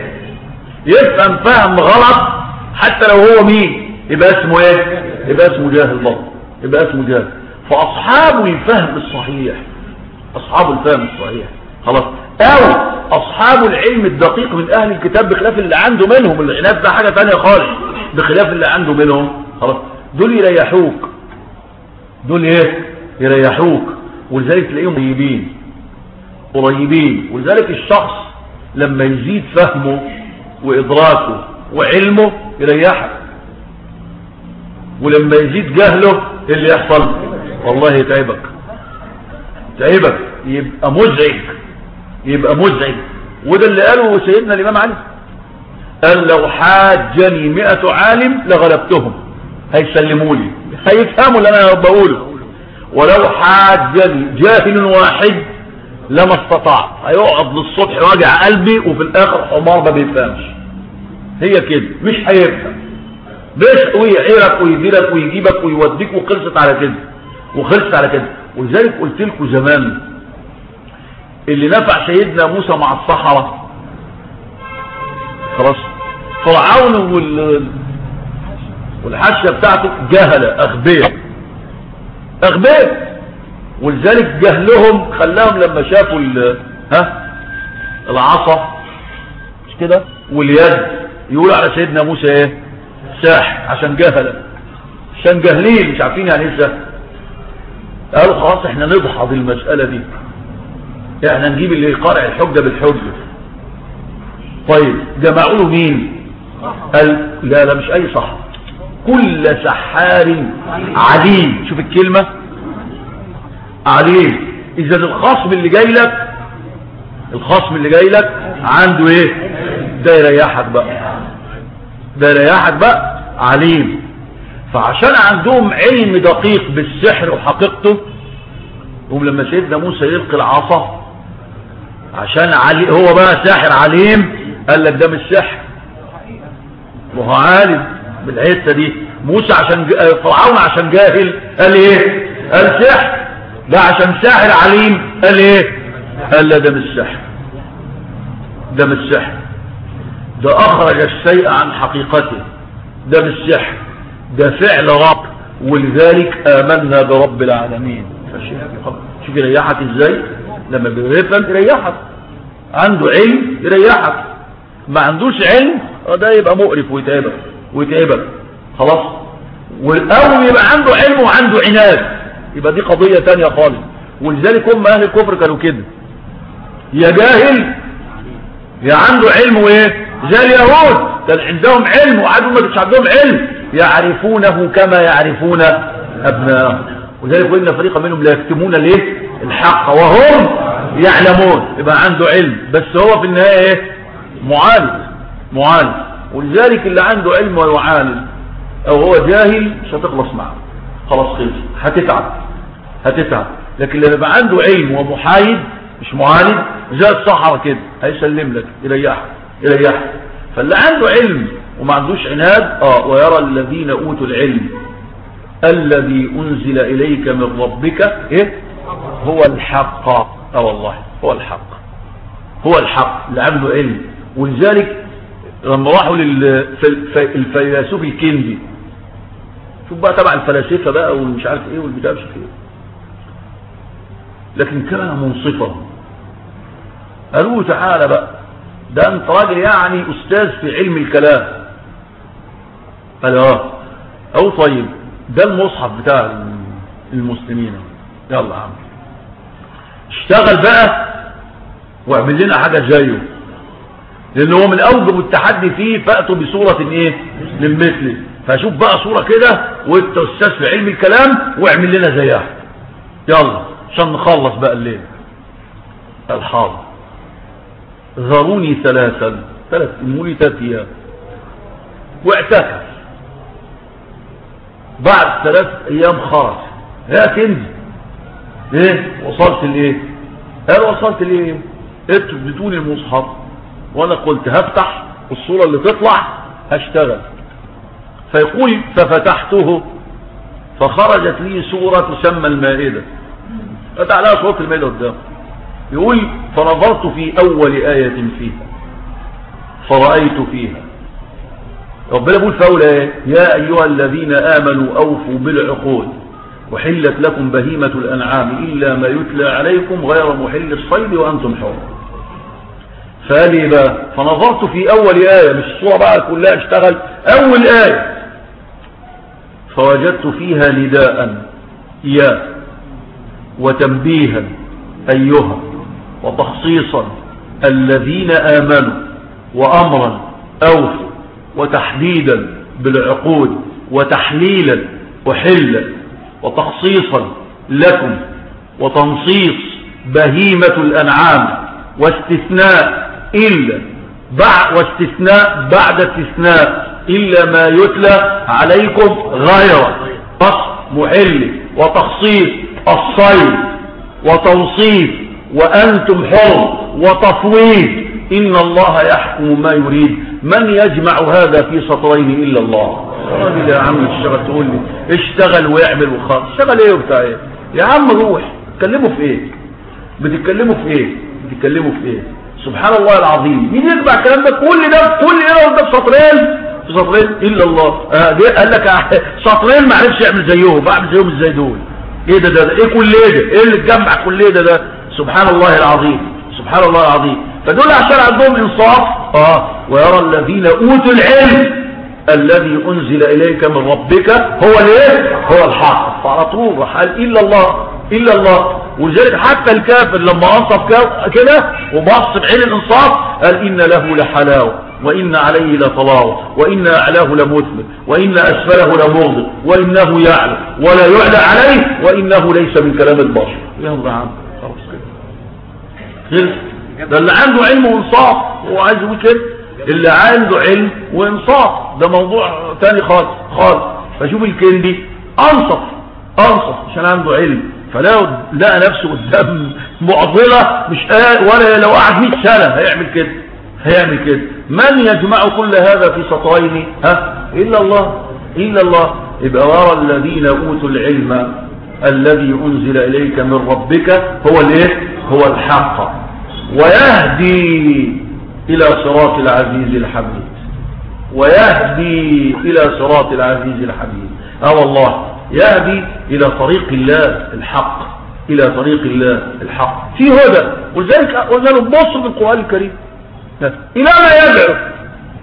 يفهم فهم غلط حتى لو هو مين؟ يبقى اسمه إيه؟ يبقى اسمه جاهل برضه. يبقى اسمه جاهل. فأصحاب الفهم الصحيح أصحاب الفهم الصحيح. خلاص. أو أصحاب العلم الدقيق من أهل الكتاب بخلاف اللي عنده منهم. العناد ده حاجة ثانية خالص. بخلاف اللي عنده منهم. خلاص. دول يريحوك. دول إيه؟ يريحوك. ولذلك تلاقيهم قريبين قريبين. ولذلك الشخص لما يزيد فهمه وإدراكه وعلمه يريحك ولما يزيد جهله إيه اللي يحصل؟ والله يتعبك. تعبك يبقى مزعج يبقى مزعج. وده اللي قاله سيدنا الإمام علي. قال لو حاجني مئة عالم لغلبتهم. هيسلموا لي هيفهموا اللي أنا بقوله. ولو حاجني جاهل واحد لما استطاع هيقعد للصبح واجع قلبي وفي الآخر حمار ما بيفهمش. هي كده مش هيفهم. بس ويعيرك ويديرك ويجيبك ويوديك وخلصت على كده. وخلصت على كده. ولذلك قلت لكم زمان اللي نفع سيدنا موسى مع الصحراء خلاص فرعون وال والحاشيه بتاعته جهلة أغبياء أغبياء ولذلك جهلهم خلاهم لما شافوا ها العصا مش كده؟ واليد يقول على سيدنا موسى إيه؟ ساح عشان جهلة عشان جاهلين مش عارفين يعني إيه قالوا خلاص إحنا نضحض المسألة دي. إحنا نجيب اللي يقارع الحجة بالحجة. طيب جمعوا له مين؟ قال لا لا مش أي صح كل سحار عليم. شوف الكلمة. عليم. إذا الخصم اللي جاي لك الخصم اللي جاي لك عنده إيه؟ ده يريحك بقى. ده يريحك بقى. عليم. فعشان عندهم علم دقيق بالسحر وحقيقته هم لما سيدنا موسى يلقي العصا عشان علي هو بقى ساحر عليم قال لك ده مش سحر. وهو عالم بالحتة دي. موسى عشان فرعون عشان جاهل قال إيه؟ قال سحر. ده عشان ساحر عليم قال إيه؟ قال لا ده مش سحر. ده مش سحر. ده أخرج الشيء عن حقيقته. ده مش سحر. ده فعل رب ولذلك آمنا برب العالمين. شوف يريحك إزاي؟ لما بيفهم يريحك. عنده علم يريحك. ما عندوش علم ده يبقى مقرف ويتعبك ويتعبك. خلاص؟ والأول يبقى عنده علم وعنده عناد. يبقى دي قضية تانية خالص. ولذلك هم أهل الكفر كانوا كده. يا جاهل يا عنده علم وإيه؟ زي اليهود. كان عندهم علم وعادوا ما كانش عندهم علم. يعرفونه كما يعرفون أبناءهم. وذلك قلنا فريقا منهم لا يكتمون ليه؟ الحق وهم يعلمون. يبقى عنده علم. بس هو في النهاية إيه؟ معالج. معالج. ولذلك اللي عنده علم ويعالج أو هو جاهل مش هتخلص معه. خلاص خلص. هتتعب. هتتعب. لكن لما يبقى عنده علم ومحايد مش معالج زي الصحراء كده هيسلم لك يريحك يريحك. فاللي عنده علم وما عندوش عناد؟ آه ويرى الذين أوتوا العلم. الذي أنزل إليك من ربك إيه؟ هو الحق. آه والله هو الحق. هو الحق اللي عنده علم. ولذلك لما راحوا للفيلسوف الكندي شوف بقى تبع الفلاسفة بقى والمش عارف إيه والبتاع مش إيه. لكن كان منصفا. قالوا تعالى بقى ده أنت راجل يعني أستاذ في علم الكلام. قال آه. أو طيب ده المصحف بتاع المسلمين. يلا يا عم. اشتغل بقى واعمل لنا حاجة زيه. لأن هو من أوجب التحدي فيه فأتوا بصورة إيه؟ من مثله. فشوف بقى صورة كده وانت أستاذ في علم الكلام واعمل لنا زيها. يلا عشان نخلص بقى الليل. الحاضر. ذروني ثلاثا. ثلاث المولي ثلاث أيام واعتكف. بعد ثلاث أيام خرج. يا كنزي إيه؟ وصلت لإيه؟ قال وصلت لإيه؟ أنتوا اديتوني المصحف. وأنا قلت هفتح الصورة اللي تطلع هشتغل. فيقول ففتحته. فخرجت لي صورة تسمى المائدة. فتح لها صورة المائدة قدام. يقول فنظرت في أول آية فيها. فرأيت فيها. ربنا بيقول في آية يا أيها الذين آمنوا أوفوا بالعقود وحلت لكم بهيمة الأنعام إلا ما يتلى عليكم غير محل الصيد وأنتم حر فقال بقى فنظرت في أول آية مش الصورة بقى كلها اشتغل أول آية فوجدت فيها نداء يا وتنبيها أيها وتخصيصا الذين آمنوا وأمرا أوفوا. وتحديدا بالعقود وتحليلا وحلا وتخصيصا لكم وتنصيص بهيمة الأنعام واستثناء إلا بعد واستثناء بعد استثناء إلا ما يتلى عليكم غير قص محل وتخصيص الصيد وتوصيف وأنتم حر وتفويض. إن الله يحكم ما يريد. من يجمع هذا في سطرين إلا الله؟ راجل يا عم اشتغل تقول لي اشتغل واعمل وخلاص. اشتغل إيه وبتاع إيه؟ يا عم روح. تكلموا في إيه؟ بتتكلموا في إيه؟ بتتكلموا في إيه؟ سبحان الله العظيم. مين يجمع الكلام ده كل ده كل إيه ده في سطرين؟ في سطرين إلا الله. آه قال لك سطرين ما عرفش يعمل زيهم بعمل زيهم إزاي دول؟ إيه ده ده, ده إيه كل إيه ده؟ إيه اللي اتجمع كل إيه ده ده؟ سبحان الله العظيم. سبحان الله العظيم. فدول عشان عندهم إنصاف. آه. ويرى الذين أوتوا العلم الذي أنزل إليك من ربك هو الإيه؟ هو الحق. فعلى طول قال إلا الله إلا الله. ولذلك حتى الكافر لما أنصف كده وبص بعين الإنصاف قال إن له لحلاوة وإن عليه لطلاوة وإن أعلاه لمثمر وإن أسفله لمغضب وإنه يعلم ولا يعلى عليه وإنه ليس من كلام البشر. يلا عم. خلاص كده. ده اللي عنده علم وانصاف هو عايز يقول كده. اللي عنده علم وانصاف ده موضوع تاني خالص خالص. فشوف الكندي أنصف أنصف عشان عنده علم. فلو لقى نفسه قدام معضلة مش ولا لو قعد 100 سنة هيعمل كده هيعمل كده. من يجمع كل هذا في سطرين؟ ها؟ إلا الله إلا الله. يبقى ورى الذين أوتوا العلم الذي أنزل إليك من ربك هو الإيه؟ هو الحق. ويهدي إلى صراط العزيز الحميد. ويهدي إلى صراط العزيز الحميد. آه والله يهدي إلى طريق الله الحق. إلى طريق الله الحق. في هدى ولذلك قلنا بص في القرآن الكريم. إلى ما يدعو.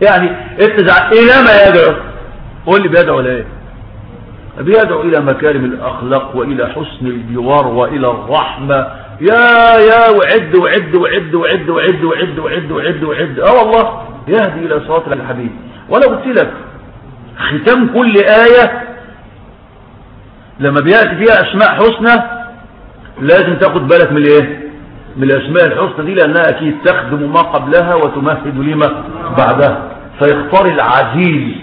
يعني اتزع إلى ما يدعو. قول لي بيدعو ليه بيدعو إلى مكارم الأخلاق وإلى حسن الجوار وإلى الرحمة. يا يا وعد وعد وعد وعد وعد وعد وعد وعد وعد. آه والله يهدي إلى صراط الحبيب وأنا قلت لك ختام كل آية لما بيأتي فيها أسماء حسنى لازم تاخد بالك من الايه من الأسماء الحسنى دي لأنها أكيد تخدم ما قبلها وتمهد لما بعدها. فيختار العزيز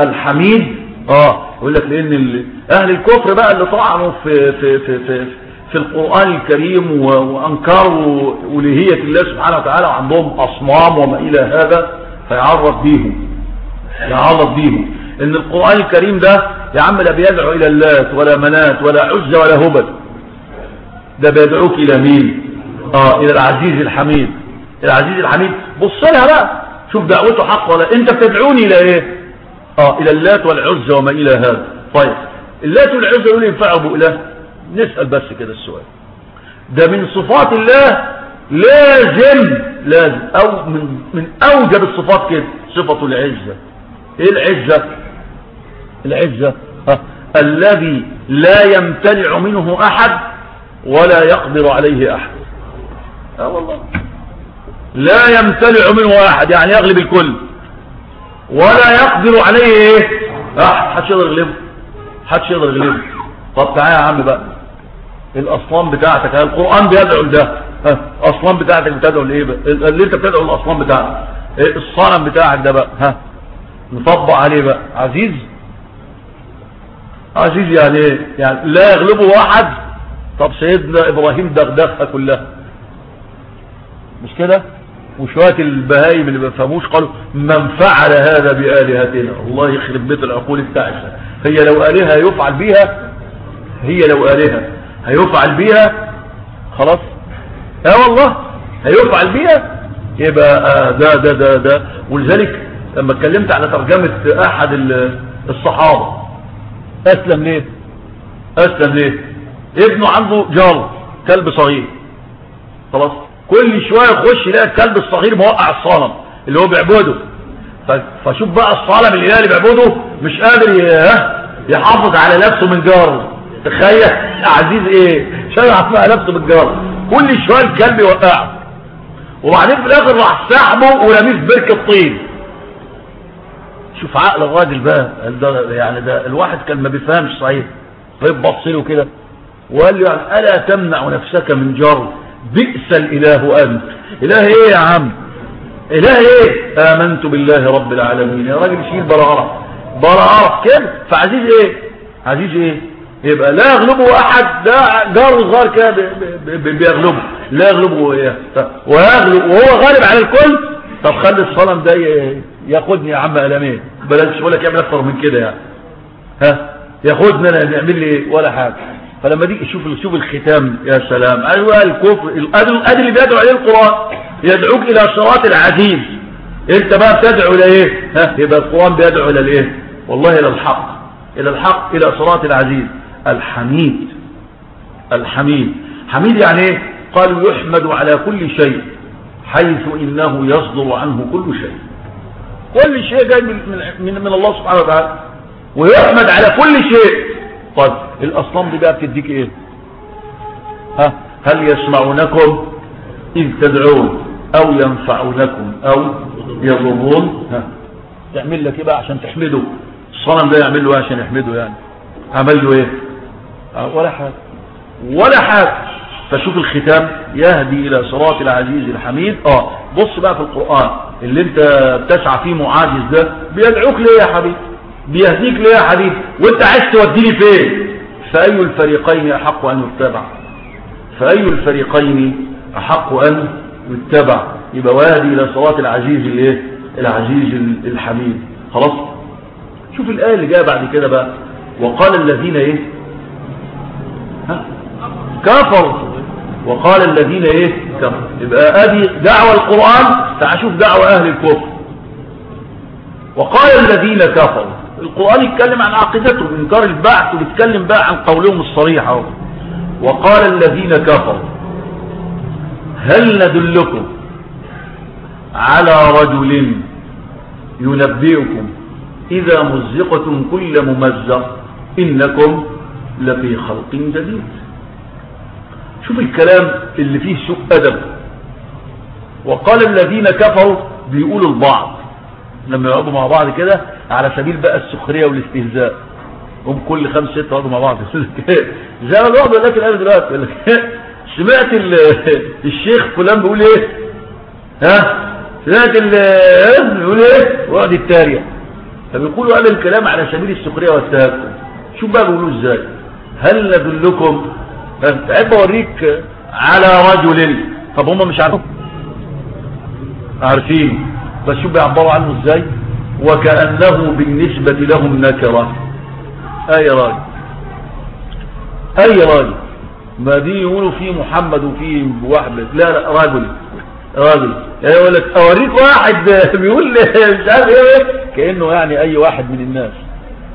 الحميد. آه يقول لك لأن أهل الكفر بقى اللي طعنوا في في في, في في القرآن الكريم وأنكروا ألوهية الله سبحانه وتعالى وعندهم أصنام وما إلى هذا فيعرف بيهم. يعرف بيهم. إن القرآن الكريم ده يا عم لا بيدعو إلى اللات ولا منات ولا عزة ولا هبل. ده بيدعوك إلى مين؟ آه إلى العزيز الحميد. العزيز الحميد. بص لها بقى. شوف دعوته حق ولا أنت بتدعوني إلى إيه؟ آه إلى اللات والعزة وما إلى هذا. طيب. اللات والعزة يقول ينفعوا بإله؟ نسأل بس كده السؤال. ده من صفات الله لازم لازم أو من, من أوجب الصفات كده صفة العزة. إيه العزة؟ العزة ها. الذي لا يمتنع منه أحد ولا يقدر عليه أحد. آه والله. لا يمتنع منه أحد يعني يغلب الكل. ولا يقدر عليه إيه؟ أحد حدش يقدر يغلبه حدش يقدر يغلبه. طب تعالى يا عم بقى. الأصنام بتاعتك. القرآن بيدعو لده؟ الأصنام بتاعتك بتدعو لإيه بقى؟ اللي انت بتدعو الاصنام بتاعتك. الصنم بتاعك ده بقى؟ ها نطبق عليه بقى. عزيز؟ عزيز يعني إيه؟ يعني لا يغلبه واحد طب سيدنا إبراهيم دغدغها كلها. مش كده؟ وشوية البهايم اللي ما بيفهموش قالوا من فعل هذا بآلهتنا. الله يخرب بيت العقول بتاعتها هي لو آلهة يفعل بيها هي لو آلهة. هيفعل بيها؟ خلاص. آه والله. هيفعل بيها؟ يبقى آه، ده ده ده ده. ولذلك لما اتكلمت على ترجمة أحد الصحابة. أسلم ليه؟ أسلم ليه؟ ابنه عنده جار كلب صغير. خلاص. كل شوية يخش يلاقي الكلب الصغير موقع الصنم اللي هو بيعبده فشوف بقى الصنم اللي اللي بيعبده مش قادر يحافظ على نفسه من جاره. تخيل عزيز إيه؟ شرع فيها نفسه جاره كل شوية الكلب يوقعه. وبعدين في الآخر راح سحبه ورميه في بركة طين شوف عقل الراجل بقى. يعني ده الواحد كان ما بيفهمش صحيح. فيبص له كده. وقال له يعني ألا تمنع نفسك من جر؟ بئس الإله أنت. إله إيه يا عم؟ إله إيه؟ آمنت بالله رب العالمين. يا راجل شيل براءة براءة كده فعزيز إيه؟ عزيز إيه؟ يبقى لا يغلبه أحد ده جار الغار كده بيغلبه لا يغلبه إيه؟ ويغلب وهو غالب على الكل. طب خلي الصنم ده ياخدني يا عم ألمين بلاش ولا كامل أكثر من كده يعني. ها؟ ياخدنا نعمل لي ولا حاجة. فلما دي شوف شوف الختام يا سلام. أيوه الكفر ادي اللي بيدعو عليه القرآن يدعوك إلى صراط العزيز. أنت بقى بتدعو إلى إيه؟ ها؟ يبقى القرآن بيدعو إلى الإيه؟ والله إلى الحق. إلى الحق إلى صراط العزيز. الحميد. الحميد. حميد يعني إيه؟ قالوا يحمد على كل شيء حيث إنه يصدر عنه كل شيء. كل شيء جاي من, من, من الله سبحانه وتعالى. ويحمد على كل شيء. طيب الأصنام دي بقى بتديك إيه؟ ها؟ هل يسمعونكم؟ إذ تدعون. أو ينفعونكم. أو يضرون. ها؟ تعمل لك إيه بقى عشان تحمده؟ الصنم ده يعمل له إيه عشان يحمده يعني؟ عمل له إيه؟ ولا حاجة. ولا حاجة. فشوف الختام. يهدي إلى صراط العزيز الحميد. آه بص بقى في القرآن. اللي أنت بتسعى فيه معاجز ده. بيدعوك ليه يا حبيبي؟ بيهديك ليه يا حبيبي؟ وأنت عايز توديني فين؟ فأي الفريقين أحق أن يتبع. فأي الفريقين أحق أن يتبع. يبقى وادي إلى صلاة العزيز الإيه؟ العزيز الحميد. خلاص؟ شوف الآية اللي جاء بعد كده بقى. وقال الذين إيه؟ كفروا. وقال الذين إيه؟ كفروا. يبقى ادي دعوة القرآن تعال شوف دعوة أهل الكفر. وقال الذين كفروا. القرآن يتكلم عن عقيدته إنكار البعث وبيتكلم بقى عن قولهم الصريح وقال الذين كفروا هل ندلكم على رجل ينبئكم إذا مزقتم كل ممزق؟ إنكم لفي خلق جديد. شوف الكلام اللي فيه سوء أدب. وقال الذين كفروا بيقولوا البعض لما يقعدوا مع بعض كده على سبيل بقى السخرية والاستهزاء. هم كل خمس ست يقعدوا مع بعض. زي ما بقعد لك الآن دلوقتي. سمعت الشيخ فلان بيقول إيه؟ ها؟ سمعت بيقول إيه؟ وقعد التاريخ فبيقولوا قال الكلام على سبيل السخرية والتهكم شوف بقى بيقولوا إزاي. هل ندلكم؟ تعب أوريك على رجل. طب هم مش عارفين. عارفين. بس شوف بيعبروا عنه إزاي. وكأنه بالنسبة لهم نكرة. أي راجل أي راجل ما دي يقولوا فيه محمد وفيه واحد. لا لا راجل راجل يعني يقول لك أوريك واحد. بيقول مش عارف إيه. كأنه يعني أي واحد من الناس.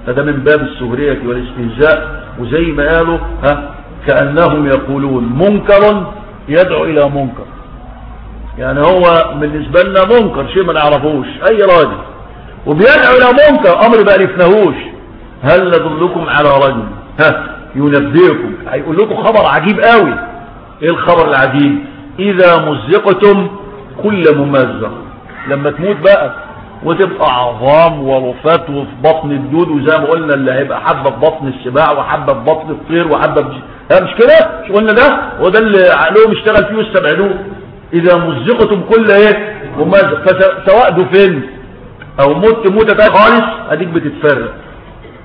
فده من باب السهرية والإستهزاء. وزي ما قالوا ها كأنهم يقولون منكر يدعو إلى منكر. يعني هو بالنسبة لنا منكر شيء ما نعرفوش أي راجل. وبيدعو إلى منكر أمر بقى نفنهوش هل ندلكم على رجل؟ ها ينبئكم. هيقول لكم خبر عجيب قوي. إيه الخبر العجيب؟ إذا مزقتم كل ممزق. لما تموت بقى وتبقى عظام ورفات وفي بطن الدود وزي ما قلنا اللي هيبقى حبة في بطن السباع وحبة في بطن الطير وحبة في مش كده؟ مش قلنا ده؟ وده اللي عقلهم اشتغل فيه واستبعدوه. إذا مزقتم كل إيه؟ ممزق فسواء دفنت أو مت موتة تاني خالص أديك بتتفرق.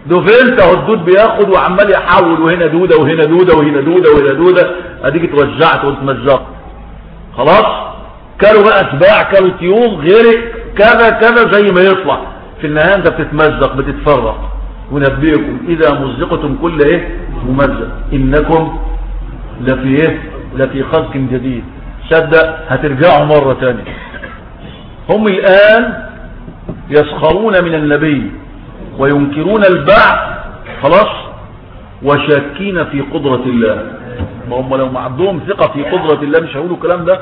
دفنت أهو الدود بياخد وعمال يحول وهنا دودة وهنا دودة وهنا دودة وهنا دودة. أديك اتوزعت واتمزقت خلاص؟ كانوا بقى اتباع كانوا طيور غيرك كذا كذا زي ما يطلع. في النهاية انت بتتمزق بتتفرق. ونبئكم إذا مزقتم كل إيه؟ ممزق. إنكم لفي إيه؟ لفي خلق جديد. صدق هترجعوا مرة تانية. هم الآن يسخرون من النبي وينكرون البعث خلاص؟ وشاكين في قدرة الله. ما هم لو ما عندهم ثقة في قدرة الله مش هيقولوا الكلام ده؟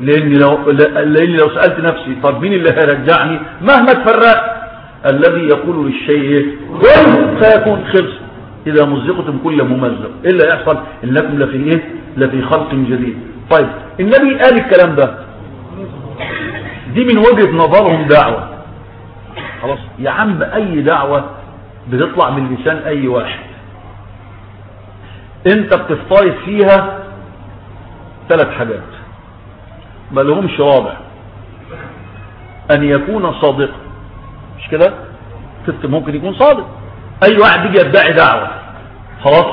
لأني لو, لأني لو سألت نفسي طب مين اللي هيرجعني؟ مهما تفرق الذي يقول للشيء كن فيكون خلص إذا مزقتم كل ممزق. إلا يحصل إنكم لفي إيه؟ لفي خلق جديد. طيب النبي قال الكلام ده. دي من وجهة نظرهم دعوة. خلاص يا عم أي دعوة بتطلع من لسان أي واحد. أنت بتفترض فيها ثلاث حاجات. ما لهمش رابع أن يكون صادقا. مش كده؟ ممكن يكون صادق. أي واحد يجي يدعي دعوة. خلاص؟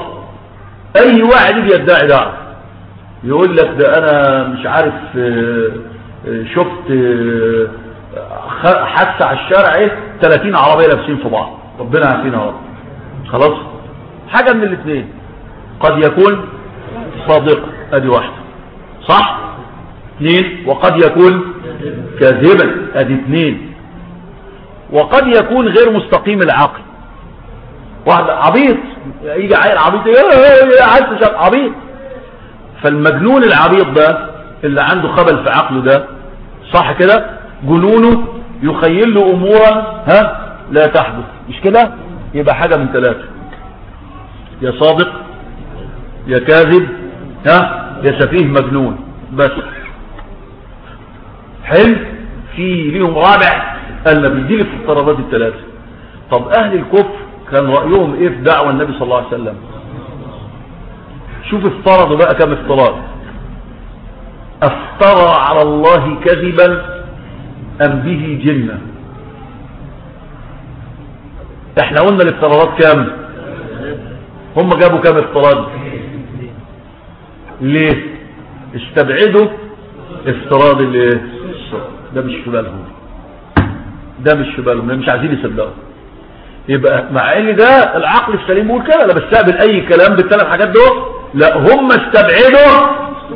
أي واحد يجي يدعي دعوة. يقول لك ده أنا مش عارف آه، آه، شفت آه، حادثة على الشارع إيه؟ 30 عربية لابسين في بعض. ربنا عارفين اهو خلاص؟ حاجة من الاثنين قد يكون صادق. أدي واحدة. صح؟ اثنين وقد يكون كاذبا. ادي اثنين. وقد يكون غير مستقيم العقل. واحد عبيط. يجي عيل عبيط عايز عبيط. فالمجنون العبيط ده اللي عنده خبل في عقله ده صح كده؟ جنونه يخيل له امورا ها؟ لا تحدث. مش كده؟ يبقى حاجة من ثلاثة. يا صادق يا كاذب ها؟ يا سفيه مجنون. بس. حلو؟ في ليهم رابع النبي دي الافتراضات الثلاثة طب أهل الكفر كان رأيهم إيه في دعوة النبي صلى الله عليه وسلم؟ شوف افترضوا بقى كم افتراض. افترى على الله كذبا أم به جنة. إحنا قلنا الافتراضات كام؟ هم جابوا كام افتراض؟ ليه؟ استبعدوا افتراض الايه؟ ده مش في بالهم ده مش في بالهم مش عايزين يصدقوا يبقى مع إن ده العقل السليم بيقول كده أنا بستقبل أي كلام بالثلاث حاجات دول لا هم استبعدوا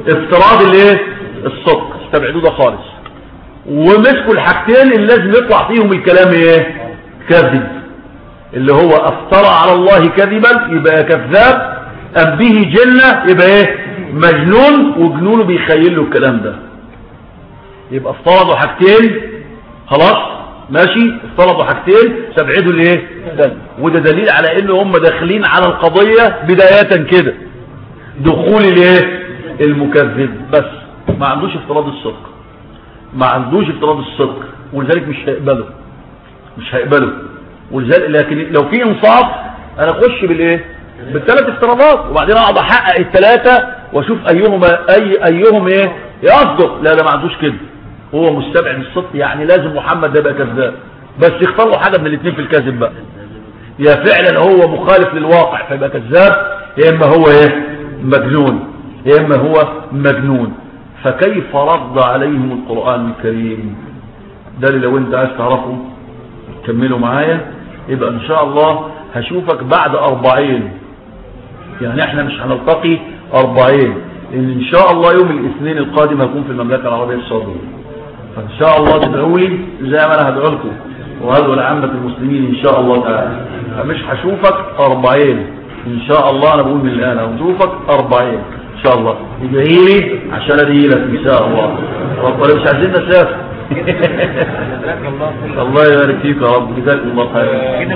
افتراض الإيه؟ الصدق. استبعدوا ده خالص. ومسكوا الحاجتين اللي لازم يطلع فيهم الكلام إيه؟ كذب اللي هو أفترى على الله كذبا يبقى كذاب أم به جنة يبقى إيه؟ مجنون وجنونه بيخيل له الكلام ده. يبقى افترضوا حاجتين. خلاص؟ ماشي؟ افترضوا حاجتين. استبعدوا الايه وده دليل على ان هم داخلين على القضية بداية كده. دخول الايه المكذب. بس. ما عندوش افتراض الصدق. ما عندوش افتراض الصدق. ولذلك مش هيقبله مش هيقبله ولذلك لكن لو في انصاف أنا أخش بالإيه؟ بالثلاث افتراضات. وبعدين أقعد أحقق الثلاثة وأشوف ايهما اي أيهم إيه؟ يصدق. لا لا ما عندوش كده. هو مستبعد الصدق يعني لازم محمد ده يبقى كذاب. بس يختار له حاجة من الاثنين في الكذب بقى. يا فعلا هو مخالف للواقع فيبقى كذاب يا إما هو إيه؟ مجنون. يا إما هو مجنون. فكيف رد عليهم القرآن الكريم؟ ده اللي لو أنت عايز تعرفه كملوا معايا. يبقى إن شاء الله هشوفك بعد أربعين. يعني إحنا مش هنلتقي أربعين. إن شاء الله يوم الاثنين القادم هكون في المملكة العربية السعودية. فان شاء الله تدعوا لي زي ما أنا هدعو لكم وهدعو لعامة المسلمين إن شاء الله تعالى. فمش هشوفك أربعين. إن شاء الله أنا بقول من الآن هشوفك أربعين. إن شاء الله. ادعي لي عشان ادعي لك إن شاء الله. ربنا مش عايزين نسافر. الله يبارك فيك يا رب. جزاك الله خير إن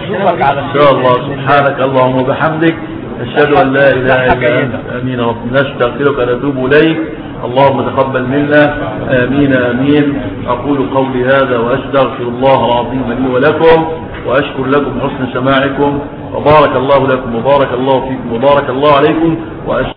شاء الله. سبحانك اللهم وبحمدك. أشهد أن لا إله إلا أنت. آمين يا رب. نستغفرك ونتوب إليك. اللهم تقبل منا. آمين آمين. أقول قولي هذا وأستغفر الله العظيم لي ولكم وأشكر لكم حسن سماعكم. وبارك الله لكم وبارك الله فيكم وبارك الله عليكم وأشكر